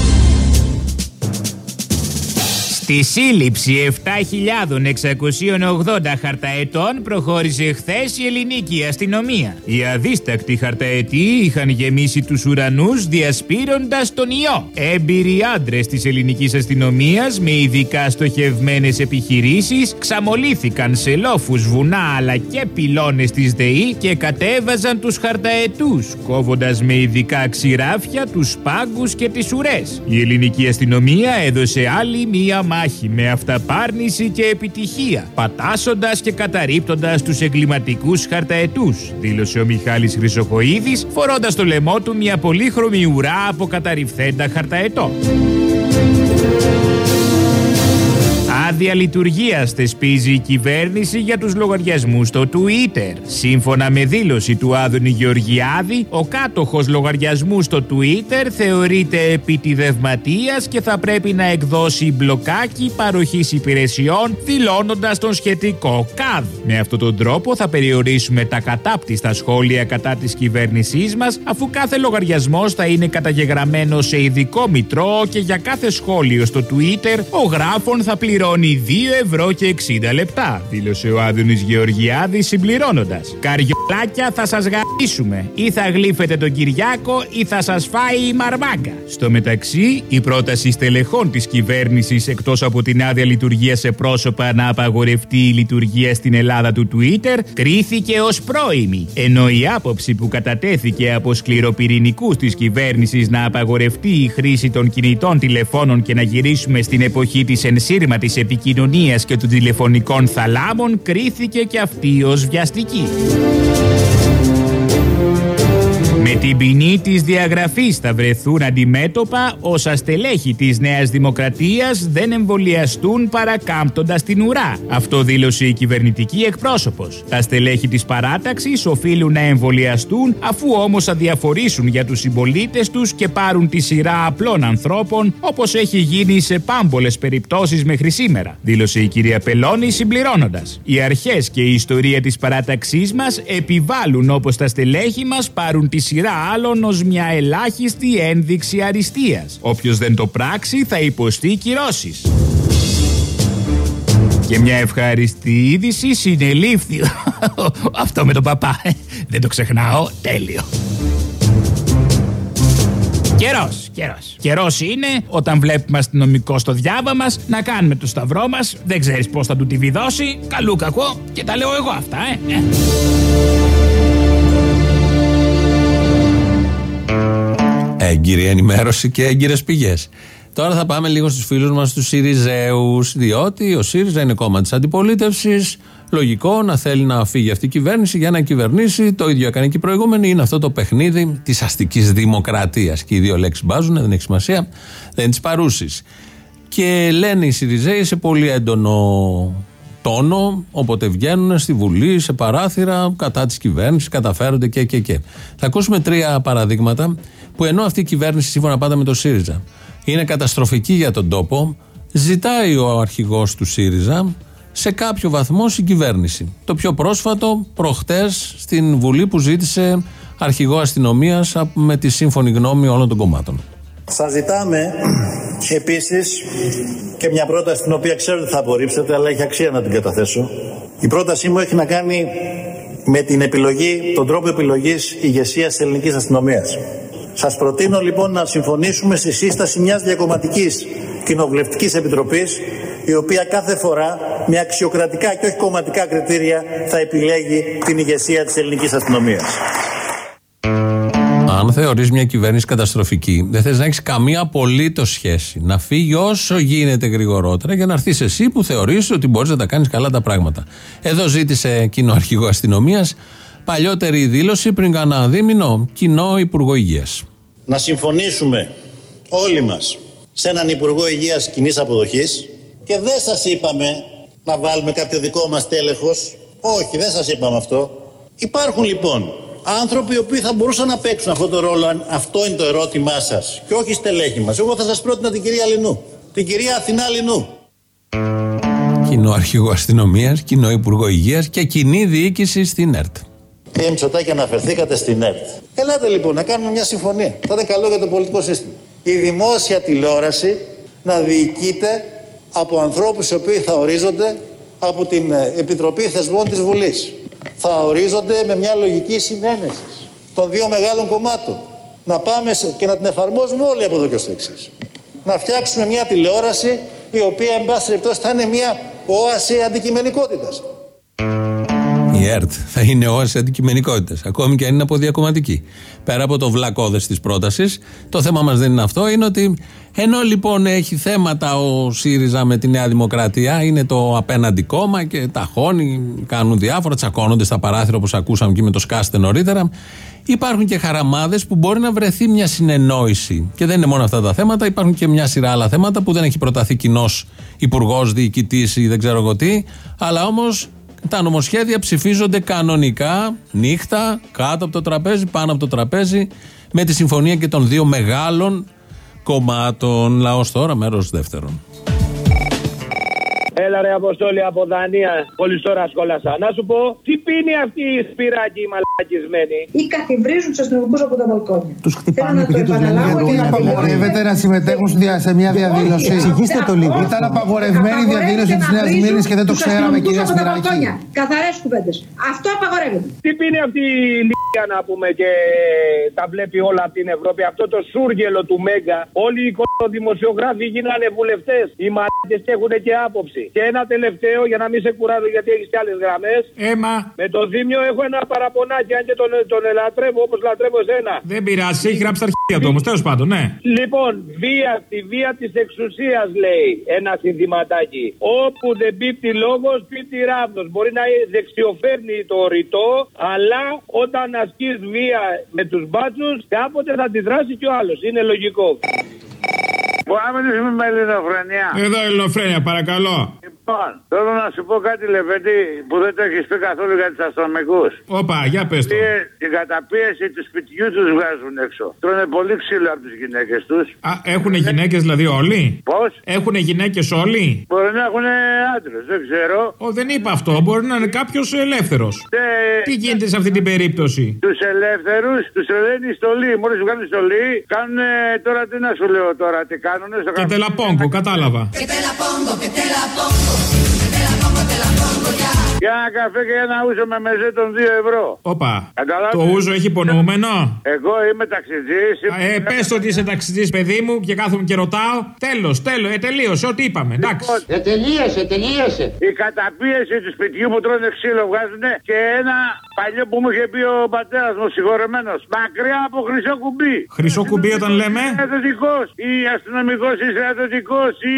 Speaker 25: Στη σύλληψη 7.680 χαρταετών προχώρησε χθες η ελληνική αστυνομία. Οι αδίστακτοι χαρταετοί είχαν γεμίσει τους ουρανούς διασπείροντας τον ιό. Έμπειροι άντρες της ελληνικής αστυνομίας με ειδικά στοχευμένες επιχειρήσεις ξαμολύθηκαν σε λόφους, βουνά αλλά και πυλώνες της ΔΕΗ και κατέβαζαν τους χαρταετούς, κόβοντας με ειδικά ξηράφια τους πάγκους και τις ουρές. Η ελληνική αστυνομία έδωσε άλλη μία μάχη με αυταπάρνηση και επιτυχία, πατάσσοντας και καταρρύπτοντας τους εγκληματικούς χαρταετούς, δήλωσε ο Μιχάλης Χρυσοχοίδης, φορώντας στο λαιμό του μια πολύχρωμη ουρά από καταρριφθέντα χαρταετό. Άδεια λειτουργία θεσπίζει η κυβέρνηση για τους λογαριασμούς στο Twitter. Σύμφωνα με δήλωση του Άδωνη Γεωργιάδη, ο κάτοχος λογαριασμού στο Twitter θεωρείται επιτιδευματία και θα πρέπει να εκδώσει μπλοκάκι παροχής υπηρεσιών, δηλώνοντας τον σχετικό ΚΑΔ. Με αυτόν τον τρόπο θα περιορίσουμε τα κατάπτυστα σχόλια κατά της κυβέρνησής μας, αφού κάθε λογαριασμός θα είναι καταγεγραμμένο σε ειδικό μητρό και για κάθε σχόλιο στο Twitter ο γράφων θα πληρώνει 2 ευρώ και 60 λεπτά, δήλωσε ο Άδωνης Γεωργιάδης συμπληρώνοντας. Καριολάκια θα σας γαμίσουμε. Ή θα γλύφετε τον Κυριάκο ή θα σας φάει η μαρμάγκα. Στο μεταξύ, η πρόταση στελεχών της κυβέρνησης εκτός από την άδεια λειτουργία σε πρόσωπα να απαγορευτεί η λειτουργία στην Ελλάδα του Twitter κρίθηκε ως πρόημη. Ενώ η άποψη που κατατέθηκε από σκληροπυρηνικούς της κυβέρνησης να απαγορευτεί η χρήση των κινητών τηλεφώνων και να γυρίσουμε στην εποχή της ενσύρματης επικοινωνίας και των τηλεφωνικών θαλάμων κρίθηκε και αυτή ως βιαστική. Με την ποινή της διαγραφής θα βρεθούν αντιμέτωπα όσα στελέχη της Νέας Δημοκρατίας δεν εμβολιαστούν παρακάμπτοντας την ουρά. Αυτό δήλωσε η κυβερνητική εκπρόσωπος. Τα στελέχη της παράταξης οφείλουν να εμβολιαστούν αφού όμως αδιαφορήσουν για τους συμπολίτες τους και πάρουν τη σειρά απλών ανθρώπων όπως έχει γίνει σε πάμπολες περιπτώσεις μέχρι σήμερα. Δήλωσε η κυρία Πελώνη συμπληρώνοντας. Οι αρχές και η ιστορία της παράταξής μας επιβάλλουν όπως τα στελέχη μας πάρουν τη σειρά άλλων ως μια ελάχιστη ένδειξη αριστείας. Όποιος δεν το πράξει θα υποστεί κυρώσεις. Και μια ευχαριστή είδηση συνελήφθη. Αυτό με τον παπά. ε. Δεν το ξεχνάω. Τέλειο. Καιρός, καιρός. Καιρός είναι όταν βλέπουμε αστυνομικό στο διάβα μας να κάνουμε το σταυρό μας. Δεν ξέρεις πώς θα του τη βιδώσει. Καλού κακό. Και τα λέω εγώ αυτά, ε.
Speaker 3: Έγκυρη ενημέρωση και έγκυρες πηγές. Τώρα θα πάμε λίγο στους φίλους μας, τους Σιριζέους. Διότι ο ΣΥΡΙΖΑ είναι κόμμα της αντιπολίτευσης. Λογικό να θέλει να φύγει αυτή η κυβέρνηση για να κυβερνήσει. Το ίδιο έκανε και η προηγούμενη. Είναι αυτό το παιχνίδι της αστικής δημοκρατίας. Και οι δύο λέξεις μπάζουν, δεν έχει σημασία. Δεν είναι της παρούσης. Και λένε οι Σιριζέοι σε πολύ έντονο τόνο, όποτε βγαίνουν στη Βουλή, σε παράθυρα, κατά της κυβέρνησης, καταφέρονται και, και, και. Θα ακούσουμε τρία παραδείγματα που ενώ αυτή η κυβέρνηση, σύμφωνα πάντα με το ΣΥΡΙΖΑ, είναι καταστροφική για τον τόπο, ζητάει ο αρχηγός του ΣΥΡΙΖΑ σε κάποιο βαθμό συγκυβέρνηση. Το πιο πρόσφατο, προχτές, στην Βουλή που ζήτησε αρχηγό αστυνομίας με τη σύμφωνη γνώμη όλων των κομμάτων.
Speaker 26: Σας ζητάμε επίσης και μια πρόταση την οποία ξέρω ότι θα απορρίψετε, αλλά έχει αξία να την καταθέσω. Η πρότασή μου έχει να κάνει με την επιλογή, τον τρόπο επιλογής ηγεσίας της ελληνικής αστυνομίας. Σας προτείνω λοιπόν να συμφωνήσουμε στη σύσταση μιας διακομματικής κοινοβουλευτικής επιτροπής η οποία κάθε φορά με αξιοκρατικά και όχι κομματικά κριτήρια θα επιλέγει την ηγεσία της ελληνικής αστυνομίας.
Speaker 3: Αν θεωρείς μια κυβέρνηση καταστροφική, δεν θες να έχεις καμία απολύτως σχέση. Να φύγει όσο γίνεται γρηγορότερα για να έρθεις εσύ που θεωρείς ότι μπορείς να τα κάνεις καλά τα πράγματα. Εδώ ζήτησε κοινό αρχηγό αστυνομίας παλιότερη δήλωση πριν κανένα δίμηνο, κοινό Υπουργό Υγείας.
Speaker 26: Να συμφωνήσουμε όλοι μας σε έναν Υπουργό Υγείας κοινής αποδοχής και δεν σας είπαμε να βάλουμε κάποιο δικό μας τέλεχος. Όχι, δεν σας είπαμε αυτό. Υπάρχουν λοιπόν άνθρωποι οι οποίοι θα μπορούσαν να παίξουν αυτό το ρόλο αν αυτό είναι το ερώτημά σας και όχι στελέχη μας. Εγώ θα σας πρότεινα την κυρία Λινού, την κυρία Αθηνά Λινού.
Speaker 3: Κοινό αρχηγό αστυνομίας, κοινό Υπουργό Υγείας και κοινή διοίκηση στην ΕΡΤ.
Speaker 26: Κύριε Μητσοτάκη, αναφερθήκατε στην ΕΡΤ. Ελάτε λοιπόν να κάνουμε μια συμφωνία. Θα ήταν καλό για το πολιτικό σύστημα. Η δημόσια τηλεόραση να διοικείται από ανθρώπους οι οποίοι θα ορίζονται από την ε, Επιτροπή Θεσμών της Βουλής. Θα ορίζονται με μια λογική συνένεσης των δύο μεγάλων κομμάτων. Να πάμε σε- και να την εφαρμόζουμε όλοι από εδώ και στο εξής. Να φτιάξουμε μια τηλεόραση η οποία εν πάση περιπτώσει θα είναι μια όαση αντικειμενικότητας.
Speaker 3: Η ΕΡΤ θα είναι όαση αντικειμενικότητα, ακόμη και αν είναι αποδιακομματική. Πέρα από το βλακώδες της πρότασης, το θέμα μας δεν είναι αυτό. Είναι ότι ενώ λοιπόν έχει θέματα ο ΣΥΡΙΖΑ με τη Νέα Δημοκρατία, είναι το απέναντι κόμμα και τα χώνει, κάνουν διάφορα, τσακώνονται στα παράθυρα όπως ακούσαμε και με το Σκάστε νωρίτερα. Υπάρχουν και χαραμάδες που μπορεί να βρεθεί μια συνεννόηση. Και δεν είναι μόνο αυτά τα θέματα, υπάρχουν και μια σειρά άλλα θέματα που δεν έχει προταθεί κοινός υπουργός, διοικητής ή δεν ξέρω εγώ τι. Αλλά όμως τα νομοσχέδια ψηφίζονται κανονικά, νύχτα, κάτω από το τραπέζι, πάνω από το τραπέζι, με τη συμφωνία και των δύο μεγάλων κομμάτων. Λαός τώρα, μέρος δεύτερον.
Speaker 27: Έλα ρε Αποστόλη από Δανία, πολύ τώρα σκόλασα. Να σου πω, τι πίνει αυτή η σπυράκη η μαλακισμένη;
Speaker 23: Ή καθιβρίζουν τους αστυνομικούς από τα μπαλκόνια.
Speaker 24: Τους χτυπάνε και τους λένε γιατί απαγορεύεται να συμμετέχουν στη δια- σε μια διαδήλωση.
Speaker 23: Εξηγήστε το λίγο.
Speaker 24: Ήταν απαγορευμένη η διαδήλωση της Νέας Μήνης και δεν το ξέραμε, κυρία Σπυράκη.
Speaker 23: Καθαρές κουβέντες. Αυτό απαγορεύεται.
Speaker 27: Τι πίνει αυτή η λύκια να πούμε και τα βλέπει όλα από την Ευρώπη. Αυτό το σούργελο του Μέγκα. Όλοι οι δημοσιογράφοι γίνανε βουλευτές. Οι μαλάκες και έχουν και άποψη. Και ένα τελευταίο για να μην σε κουράζω γιατί έχεις και άλλες γραμμές.
Speaker 20: Έμα.
Speaker 27: Με το Δήμιο έχω ένα παραπονάκι, αν και τον, τον ελατρεύω όπως λατρεύω εσένα.
Speaker 20: Δεν πειράζει, έχει γράψει τα αρχεία του όμως. Τέλος πάντων, ναι.
Speaker 27: Λοιπόν, βία, τη βία της εξουσίας λέει ένα συνθηματάκι. Όπου δεν πίπτει λόγος, πίπτει ράβδος. Μπορεί να δεξιοφέρνει το ρητό, αλλά όταν ασκείς βία με τους μπάτσους, κάποτε θα αντιδράσει και ο άλλος. Είναι λογικό.
Speaker 28: Μπορούμε να μιλήσουμε με ελληνοφρενία.
Speaker 20: Εδώ ελληνοφρένια, παρακαλώ.
Speaker 28: Λοιπόν, θέλω να σου πω κάτι, Λεβέντη, που δεν το έχεις πει καθόλου για τους αστυνομικούς.
Speaker 20: Όπα, για πες το.
Speaker 28: Την καταπίεση του σπιτιού τους βγάζουν έξω. Τρώνε πολύ ξύλο από τις γυναίκες τους.
Speaker 20: Α, έχουν γυναίκες δηλαδή όλοι;
Speaker 28: Πώς;
Speaker 20: Έχουν γυναίκες όλοι;
Speaker 28: Μπορεί να έχουν άντρες, δεν ξέρω.
Speaker 20: Ο, δεν είπα αυτό. Μπορεί να είναι κάποιος ελεύθερος.
Speaker 28: Ε,
Speaker 20: Τι γίνεται σε αυτή την περίπτωση;
Speaker 28: Τους ελεύθερους τους λένε στολή. Μόλις σου κάνουν στολή, κάνουν τώρα τι να σου λέω τώρα, τι κάνουν.
Speaker 20: Και τελαπόγκο, κατάλαβα.
Speaker 28: te la pongo Για ένα καφέ και ένα ούζο με μεζέ των 2 ευρώ.
Speaker 20: Όπα.
Speaker 28: Καταλάβες.
Speaker 20: Το ούζο έχει υπονοούμενο;
Speaker 28: Εγώ είμαι ταξιτζής.
Speaker 20: Ε, πες ότι είσαι ταξιτζής, παιδί μου, και κάθομαι και ρωτάω. Τέλος, τέλος, ε, τελείωσε. Ό,τι είπαμε. Εντάξει.
Speaker 28: Ε, τελείωσε, τελείωσε. Η καταπίεση του σπιτιού που τρώνε ξύλο βγάζουν και ένα παλιό που μου είχε πει ο πατέρας μου, συγχωρεμένος. Μακριά από χρυσό κουμπί.
Speaker 20: Χρυσό κουμπί όταν λέμε;
Speaker 28: Στρατιωτικό ή αστυνομικός ή στρατιωτικός ή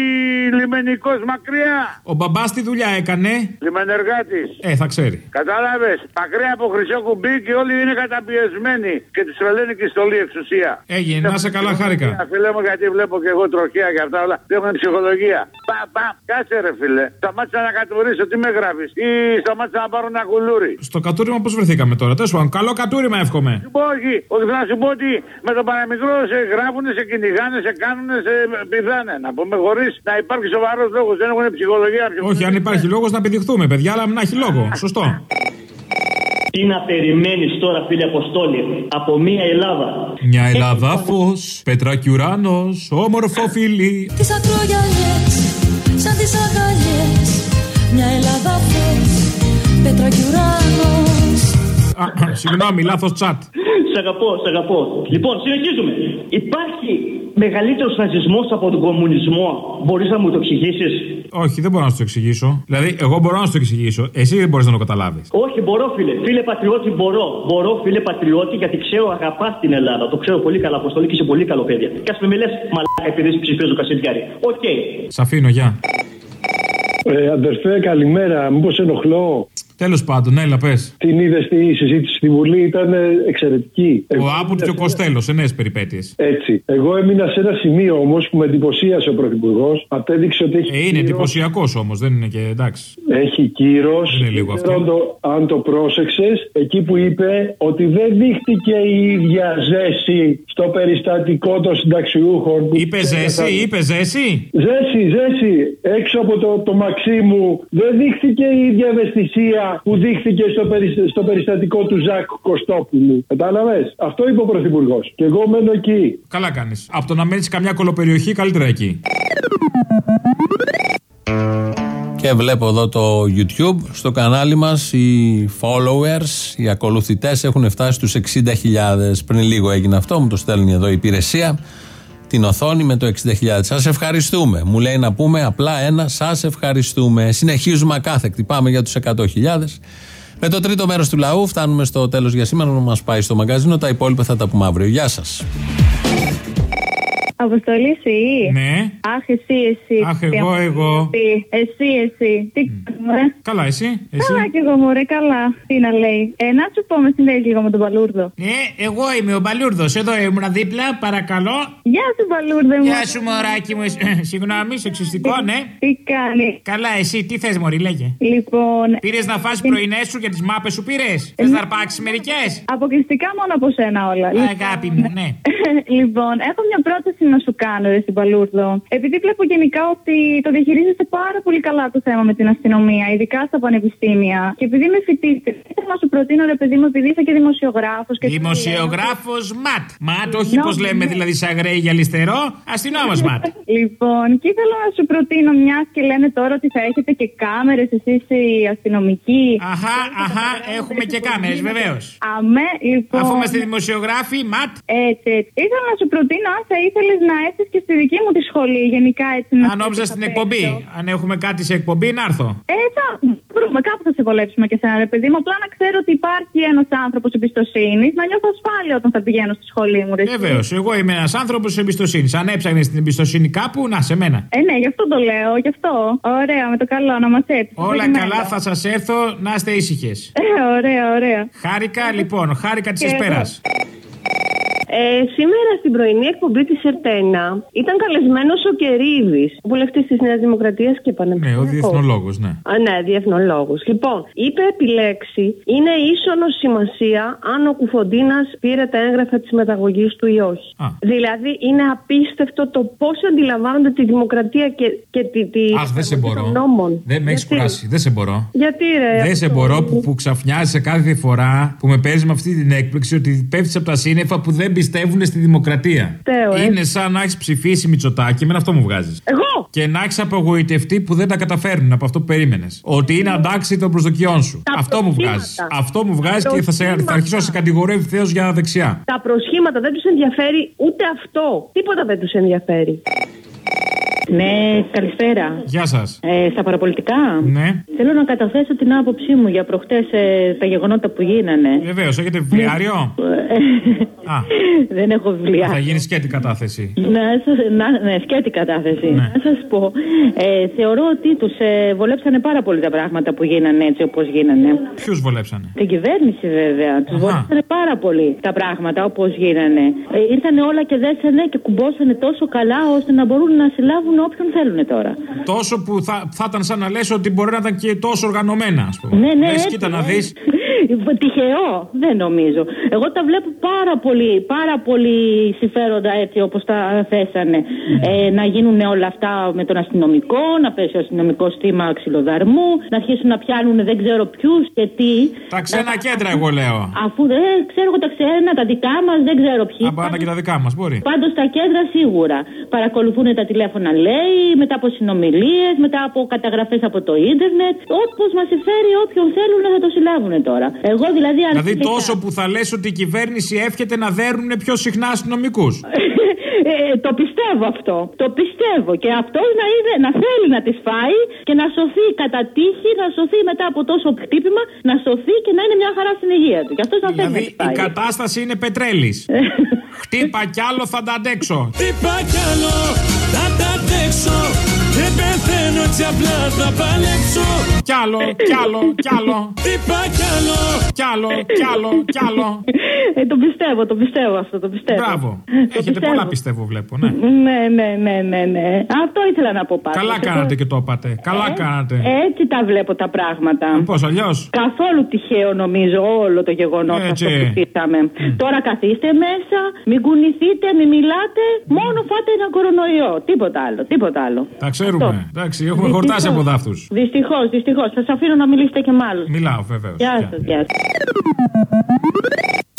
Speaker 28: λιμενικός μακριά.
Speaker 20: Ο μπαμπάς τι δουλειά έκανε;
Speaker 28: Λιμενεργάτη.
Speaker 20: Ε, θα ξέρει.
Speaker 28: Κατάλαβες. Μακριά από χρυσό κουμπί και όλοι είναι καταπιεσμένοι. Και τους τρελαίνει και η στολή εξουσία.
Speaker 20: Έγινε, να σε καλά, χάρηκα.
Speaker 28: Φίλε μου, γιατί βλέπω και εγώ τροχέα και αυτά όλα. Έχουν ψυχολογία. Πα, πα, κάτσε ρε φίλε. Σταμάτησα να κατουρίσω, τι με γράφεις; Ή σταμάτησα να πάρω ένα κουλούρι;
Speaker 20: Στο κατούριμα πώς βρεθήκαμε τώρα. Τέλος πάντων, καλό κατούριμα εύχομαι.
Speaker 28: Σου πω, όχι, όχι, θέλω να σου πω ότι με τον παραμικρό σε γράφουν, σε κυνηγάνε, σε κάνουν, σε πηδάνε. Να πούμε χωρίς να υπάρχει σοβαρός λόγος. Δεν έχουν ψυχολογία.
Speaker 20: Όχι, αν υπάρχει λόγος να πηδηχθούμε, παιδιά, αλλά να έχει λόγο. Σωστό.
Speaker 29: Τι να περιμένεις τώρα φίλε Αποστόλη από μια Ελλάδα;
Speaker 20: Μια Ελλάδα φως, πέτρα κι ουράνο, όμορφο φιλί.
Speaker 30: Τις ακρογιαλιές, σαν τις αγκαλιές Μια Ελλάδα φως, πέτρα κι ουράνος
Speaker 20: Α, Συγγνώμη, λάθος τσάτ.
Speaker 29: Σ' αγαπώ, σ' αγαπώ. Λοιπόν, συνεχίζουμε. Υπάρχει μεγαλύτερος ναζισμός από τον κομμουνισμό. Μπορείς να μου το εξηγήσεις;
Speaker 20: Όχι, δεν μπορώ να σου το εξηγήσω. Δηλαδή, εγώ μπορώ να σου το εξηγήσω. Εσύ δεν μπορείς να το καταλάβεις.
Speaker 29: Όχι, μπορώ, φίλε. Φίλε πατριώτη, μπορώ. Μπορώ, φίλε πατριώτη, γιατί ξέρω αγαπάς την Ελλάδα. Το ξέρω πολύ καλά, Αποστόλη και είσαι πολύ καλό παιδί. Και ας με λες μαλάκα επειδή ψηφίζω Κασιδιάρη. Οκ.
Speaker 20: Σ' αφήνω, γεια.
Speaker 31: Ε, αδερφέ, καλημέρα. Μήπως ενοχλώ;
Speaker 20: Τέλος πάντων, έλα, πες.
Speaker 31: Την είδες στη συζήτηση στη Βουλή, ήταν ε, εξαιρετική.
Speaker 20: Ο Άπουτ και ο Κοστέλος, σε νέες περιπέτειες.
Speaker 31: Έτσι. Εγώ έμεινα σε ένα σημείο όμως που με εντυπωσίασε ο Πρωθυπουργός. Απέδειξε ότι έχει.
Speaker 20: Ε, είναι
Speaker 31: κύρος.
Speaker 20: εντυπωσιακός όμως, δεν είναι και εντάξει.
Speaker 31: Έχει κύρος.
Speaker 20: Δεν είναι λίγο αυτό.
Speaker 31: Αν το, αν το πρόσεξες, εκεί που είπε ότι δεν δείχτηκε η ίδια ζέση στο περιστατικό των συνταξιούχων. που
Speaker 20: Είπε ζέση, είπε ζέση;
Speaker 31: Ζέση, ζέση. Έξω από το, το Μαξίμου δεν δείχθηκε η ίδια ευαισθησία που δείχθηκε στο, περι- στο περιστατικό του Ζακ Κωστόπουλου. Κατάλαβες; Αυτό είπε ο Πρωθυπουργός. Και εγώ μένω εκεί.
Speaker 20: Καλά κάνεις. Από το να μένει σε καμιά κολοπεριοχή, καλύτερα εκεί.
Speaker 3: Και βλέπω εδώ το YouTube, στο κανάλι μας οι followers, οι ακολουθητές έχουν φτάσει στους 60.000. Πριν λίγο έγινε αυτό, μου το στέλνει εδώ η υπηρεσία, την οθόνη με το 60.000. Σας ευχαριστούμε. Μου λέει να πούμε απλά ένα, σας ευχαριστούμε. Συνεχίζουμε ακάθεκτη, πάμε για τους 100.000. Με το τρίτο μέρος του λαού φτάνουμε στο τέλος για σήμερα, να μας πάει στο μαγκαζίνο, τα υπόλοιπα θα τα πούμε αύριο. Γεια σας.
Speaker 32: Αποστολή εσύ;
Speaker 20: Ναι.
Speaker 32: Αχ, εσύ, εσύ.
Speaker 20: Αχ,
Speaker 32: Τι
Speaker 20: εγώ,
Speaker 32: αμαρτία
Speaker 20: εγώ.
Speaker 32: αυτή. Εσύ, εσύ. Τι κάνουμε.
Speaker 20: Καλά, εσύ. εσύ;
Speaker 32: Καλά κι εγώ, μωρέ, καλά. Τι να λέει. Ε, να σου πω, με συνδέεις λίγο με τον Παλούρδο.
Speaker 25: Ε, εγώ είμαι ο Μπαλούρδο. Εδώ ήμουν δίπλα, παρακαλώ.
Speaker 32: Γεια σου, Παλούρδε μου.
Speaker 25: Γεια σου, μωράκι μου. Ε, Συγγνώμη, σεξιστικό, ναι.
Speaker 32: Τι κάνει;
Speaker 25: Καλά, εσύ, τι θες, Μωρή, λέγε.
Speaker 32: Λοιπόν.
Speaker 25: Πήρες να φας πρωινές σου και τις μάπες σου πήρες; Θες να αρπάξεις μερικές;
Speaker 32: Αποκλειστικά μόνο από σένα όλα.
Speaker 25: Αγάπη μου, ναι.
Speaker 32: λοιπόν, έχω μια πρόταση να σου κάνω, ρε στην Παλούρδο. Επειδή βλέπω γενικά ότι το διαχειρίζεσαι πάρα πολύ καλά το θέμα με την αστυνομία, ειδικά στα πανεπιστήμια. Και επειδή είμαι φοιτήτρια, θέλω να σου προτείνω, ρε παιδί μου, επειδή είσαι και δημοσιογράφος. Και
Speaker 25: Δημοσιογράφος ματ. Ματ, όχι
Speaker 32: Ναι,
Speaker 25: πώς λέμε
Speaker 32: ναι.
Speaker 25: δηλαδή σαν γρέι για αριστερό. Αστυνόμος ματ.
Speaker 32: Λοιπόν, και ήθελα να σου προτείνω μιας και λένε τώρα ότι θα έχετε και κάμερες, εσείς οι αστυνομικοί.
Speaker 25: Αχά, αχά, έχουμε και κάμερες, βεβαίως.
Speaker 32: Αμέ, λοιπόν.
Speaker 25: Αφού είμαστε δημοσιογράφοι, ματ.
Speaker 32: Έτσι, έτσι. Ήθελα να σου προτείνω αν θα ήθελες να έρθεις και στη δική μου τη σχολή, γενικά έτσι. να
Speaker 25: Αν νόμιζα
Speaker 32: στείλεις
Speaker 25: στην
Speaker 32: απ'
Speaker 25: εκπομπή.
Speaker 32: έξω.
Speaker 25: Αν έχουμε κάτι σε εκπομπή, να έρθω.
Speaker 32: Ε, θα βρούμε, κάπου θα σε βολέψουμε και σένα, ρε παιδί μου. Απλά να ξέρω ότι υπάρχει ένας άνθρωπος εμπιστοσύνης, να νιώθω ασφάλεια όταν θα πηγαίνω στη σχολή μου, ρε. εσύ.
Speaker 25: Βεβαίως, εγώ είμαι ένας άνθρωπος εμπιστοσύνης. Αν έψαχνες την εμπιστοσύνη κάπου, να σε μένα.
Speaker 32: Ε, ναι, γι' αυτό το λέω, γι' αυτό. Ωραία, με το καλό, να μας έτσι.
Speaker 25: Όλα καλά, θα σας έρθω να είστε ήσυχες.
Speaker 32: Ε, ωραία, ωραία.
Speaker 25: Χάρηκα, λοιπόν, χάρηκα τη
Speaker 32: Και εγώ.
Speaker 25: εσπέρα.
Speaker 33: Ε, σήμερα στην πρωινή εκπομπή της Ερτένα ήταν καλεσμένος ο Κερίδης, βουλευτής της Νέας Δημοκρατίας και
Speaker 20: Ναι,
Speaker 33: πανεπιστημιακό.
Speaker 20: ο διεθνολόγος, ναι.
Speaker 33: Α, ναι, διεθνολόγος. Λοιπόν, είπε επιλέξει είναι ίσονος σημασία αν ο Κουφοντίνας πήρε τα έγγραφα της μεταγωγής του ή όχι. Δηλαδή, είναι απίστευτο το πώς αντιλαμβάνονται τη δημοκρατία και, και τη. τη
Speaker 20: Αχ, δεν σε μπορώ.
Speaker 33: των νόμων.
Speaker 20: Δεν με έχεις
Speaker 33: Γιατί;
Speaker 20: κουράσει, δεν σε μπορώ.
Speaker 33: Γιατί ρε.
Speaker 20: Δεν σε
Speaker 33: αυτό;
Speaker 20: μπορώ που, που ξαφνιάζει κάθε φορά που με παίζει με αυτή την έκπληξη ότι πέφτεις από τα σύννεφα που δεν πιστεύουν στη δημοκρατία.
Speaker 33: Φταίω, ε.
Speaker 20: Είναι σαν να έχεις ψηφίσει Μητσοτάκι, με αυτό μου βγάζεις.
Speaker 33: Εγώ!
Speaker 20: Και να έχεις απογοητευτεί που δεν τα καταφέρνουν από αυτό που περίμενες. Ότι είναι αντάξει των προσδοκιών σου.
Speaker 33: Τα
Speaker 20: αυτό μου βγάζεις.
Speaker 33: προσχήματα.
Speaker 20: Αυτό μου βγάζεις
Speaker 33: Τα
Speaker 20: και θα, σε, θα
Speaker 33: προσχήματα.
Speaker 20: αρχίσω να σε κατηγορώ ευθέω για δεξιά.
Speaker 33: Τα προσχήματα δεν τους ενδιαφέρει ούτε αυτό. Τίποτα δεν τους ενδιαφέρει.
Speaker 34: Ναι, καλησπέρα.
Speaker 20: Γεια σας.
Speaker 34: Ε, στα παραπολιτικά.
Speaker 20: Ναι.
Speaker 34: Θέλω να καταθέσω την άποψή μου για προχτές τα γεγονότα που γίνανε.
Speaker 20: Βεβαίως, έχετε βιβλιάριο; Α,
Speaker 34: Δεν έχω βιβλία.
Speaker 20: θα γίνει και την κατάθεση.
Speaker 34: Να σας, να, ναι, σκέτη κατάθεση.
Speaker 20: Ναι.
Speaker 34: Να σας πω, ε, θεωρώ ότι τους ε, βολέψανε πάρα πολύ τα πράγματα που γίνανε έτσι όπως γίνανε.
Speaker 20: Ποιους βολέψανε;
Speaker 34: Την κυβέρνηση βέβαια. Τους βολέψανε πάρα πολύ τα πράγματα όπως γίνανε. Ε, ήρθανε όλα και δέσανε και κουμπώσανε τόσο καλά ώστε να μπορούν να συλλάβουν όποιον θέλουν τώρα.
Speaker 20: Τόσο που θα, θα ήταν σαν να λες ότι μπορεί να ήταν και τόσο οργανωμένα, ας πούμε.
Speaker 34: Ναι, ναι,
Speaker 20: Λες,
Speaker 34: έτσι,
Speaker 20: κοίτα να
Speaker 34: ε.
Speaker 20: δεις.
Speaker 34: Τυχαίο, δεν νομίζω. Εγώ τα βλέπω πάρα πολύ, πάρα πολύ συμφέροντα έτσι όπως τα θέσανε. Ε, να γίνουν όλα αυτά με τον αστυνομικό, να πέσει ο αστυνομικός στήμα ξυλοδαρμού, να αρχίσουν να πιάνουν δεν ξέρω ποιους και τι.
Speaker 20: Τα ξένα κέντρα, εγώ λέω.
Speaker 34: Αφού δεν ξέρω εγώ τα ξένα, τα δικά μας, δεν ξέρω ποιοι.
Speaker 20: Αν πάνε και τα δικά μας, μπορεί.
Speaker 34: Πάντως τα κέντρα σίγουρα. Παρακολουθούν τα τηλέφωνα, λέει, μετά από συνομιλίες, μετά από καταγραφές από το ίντερνετ. Όπως μας συμφέρει, όποιον θέλουν θα το συλλάβουν τώρα. Εγώ δηλαδή αν
Speaker 20: Δηλαδή
Speaker 34: είχα-
Speaker 20: τόσο που θα λες ότι η κυβέρνηση εύχεται να δέρουν πιο συχνά αστυνομικούς.
Speaker 34: Ε, το πιστεύω αυτό. Το πιστεύω. Και αυτός να, είναι, να θέλει να τη φάει και να σωθεί κατά τύχη, να σωθεί μετά από τόσο χτύπημα, να σωθεί και να είναι μια χαρά στην υγεία του. Και αυτός να θέλει να
Speaker 20: Δηλαδή
Speaker 34: τη
Speaker 20: η
Speaker 34: φάει.
Speaker 20: κατάσταση είναι πετρέλης. Χτύπα κι άλλο θα τα αντέξω.
Speaker 30: Χτύπα κι άλλο, θα τα αντέξω Δεν πεθαίνω έτσι απλά θα παλέψω
Speaker 20: Κι άλλο, κι άλλο, κι άλλο.
Speaker 30: Χτύπα κι άλλο
Speaker 20: Κι άλλο, κι άλλο, κι άλλο.
Speaker 34: Ε, το πιστεύω, το πιστεύω αυτό, το πιστεύω.
Speaker 20: Μπράβο.
Speaker 34: Το
Speaker 20: Έχετε
Speaker 34: πιστεύω.
Speaker 20: πολλά πιστεύω, βλέπω. Ναι.
Speaker 34: Ναι, ναι, ναι, ναι, ναι. Αυτό ήθελα να πω πάντως.
Speaker 20: Καλά
Speaker 34: Εγώ-
Speaker 20: κάνατε και το είπατε. Καλά
Speaker 34: Ε,
Speaker 20: κάνατε.
Speaker 34: Έτσι τα βλέπω τα πράγματα.
Speaker 20: Πώς αλλιώς;
Speaker 34: Καθόλου τυχαίο νομίζω όλο το γεγονός
Speaker 20: Έτσι.
Speaker 34: αυτό που ψήσαμε. Τώρα καθίστε μέσα, μην κουνηθείτε, μην μιλάτε, μόνο φάτε ένα κορονοϊό. Τίποτα άλλο, τίποτα άλλο.
Speaker 20: Τα ξέρουμε. Εντάξει, έχουμε χορτάσει από δάφτους.
Speaker 34: Δυστυχώς, δυστυχώς. Σας αφήνω να μιλήσετε και μάλλον.
Speaker 20: Μιλάω, βεβαίω.
Speaker 34: Γεια σας, γεια σας.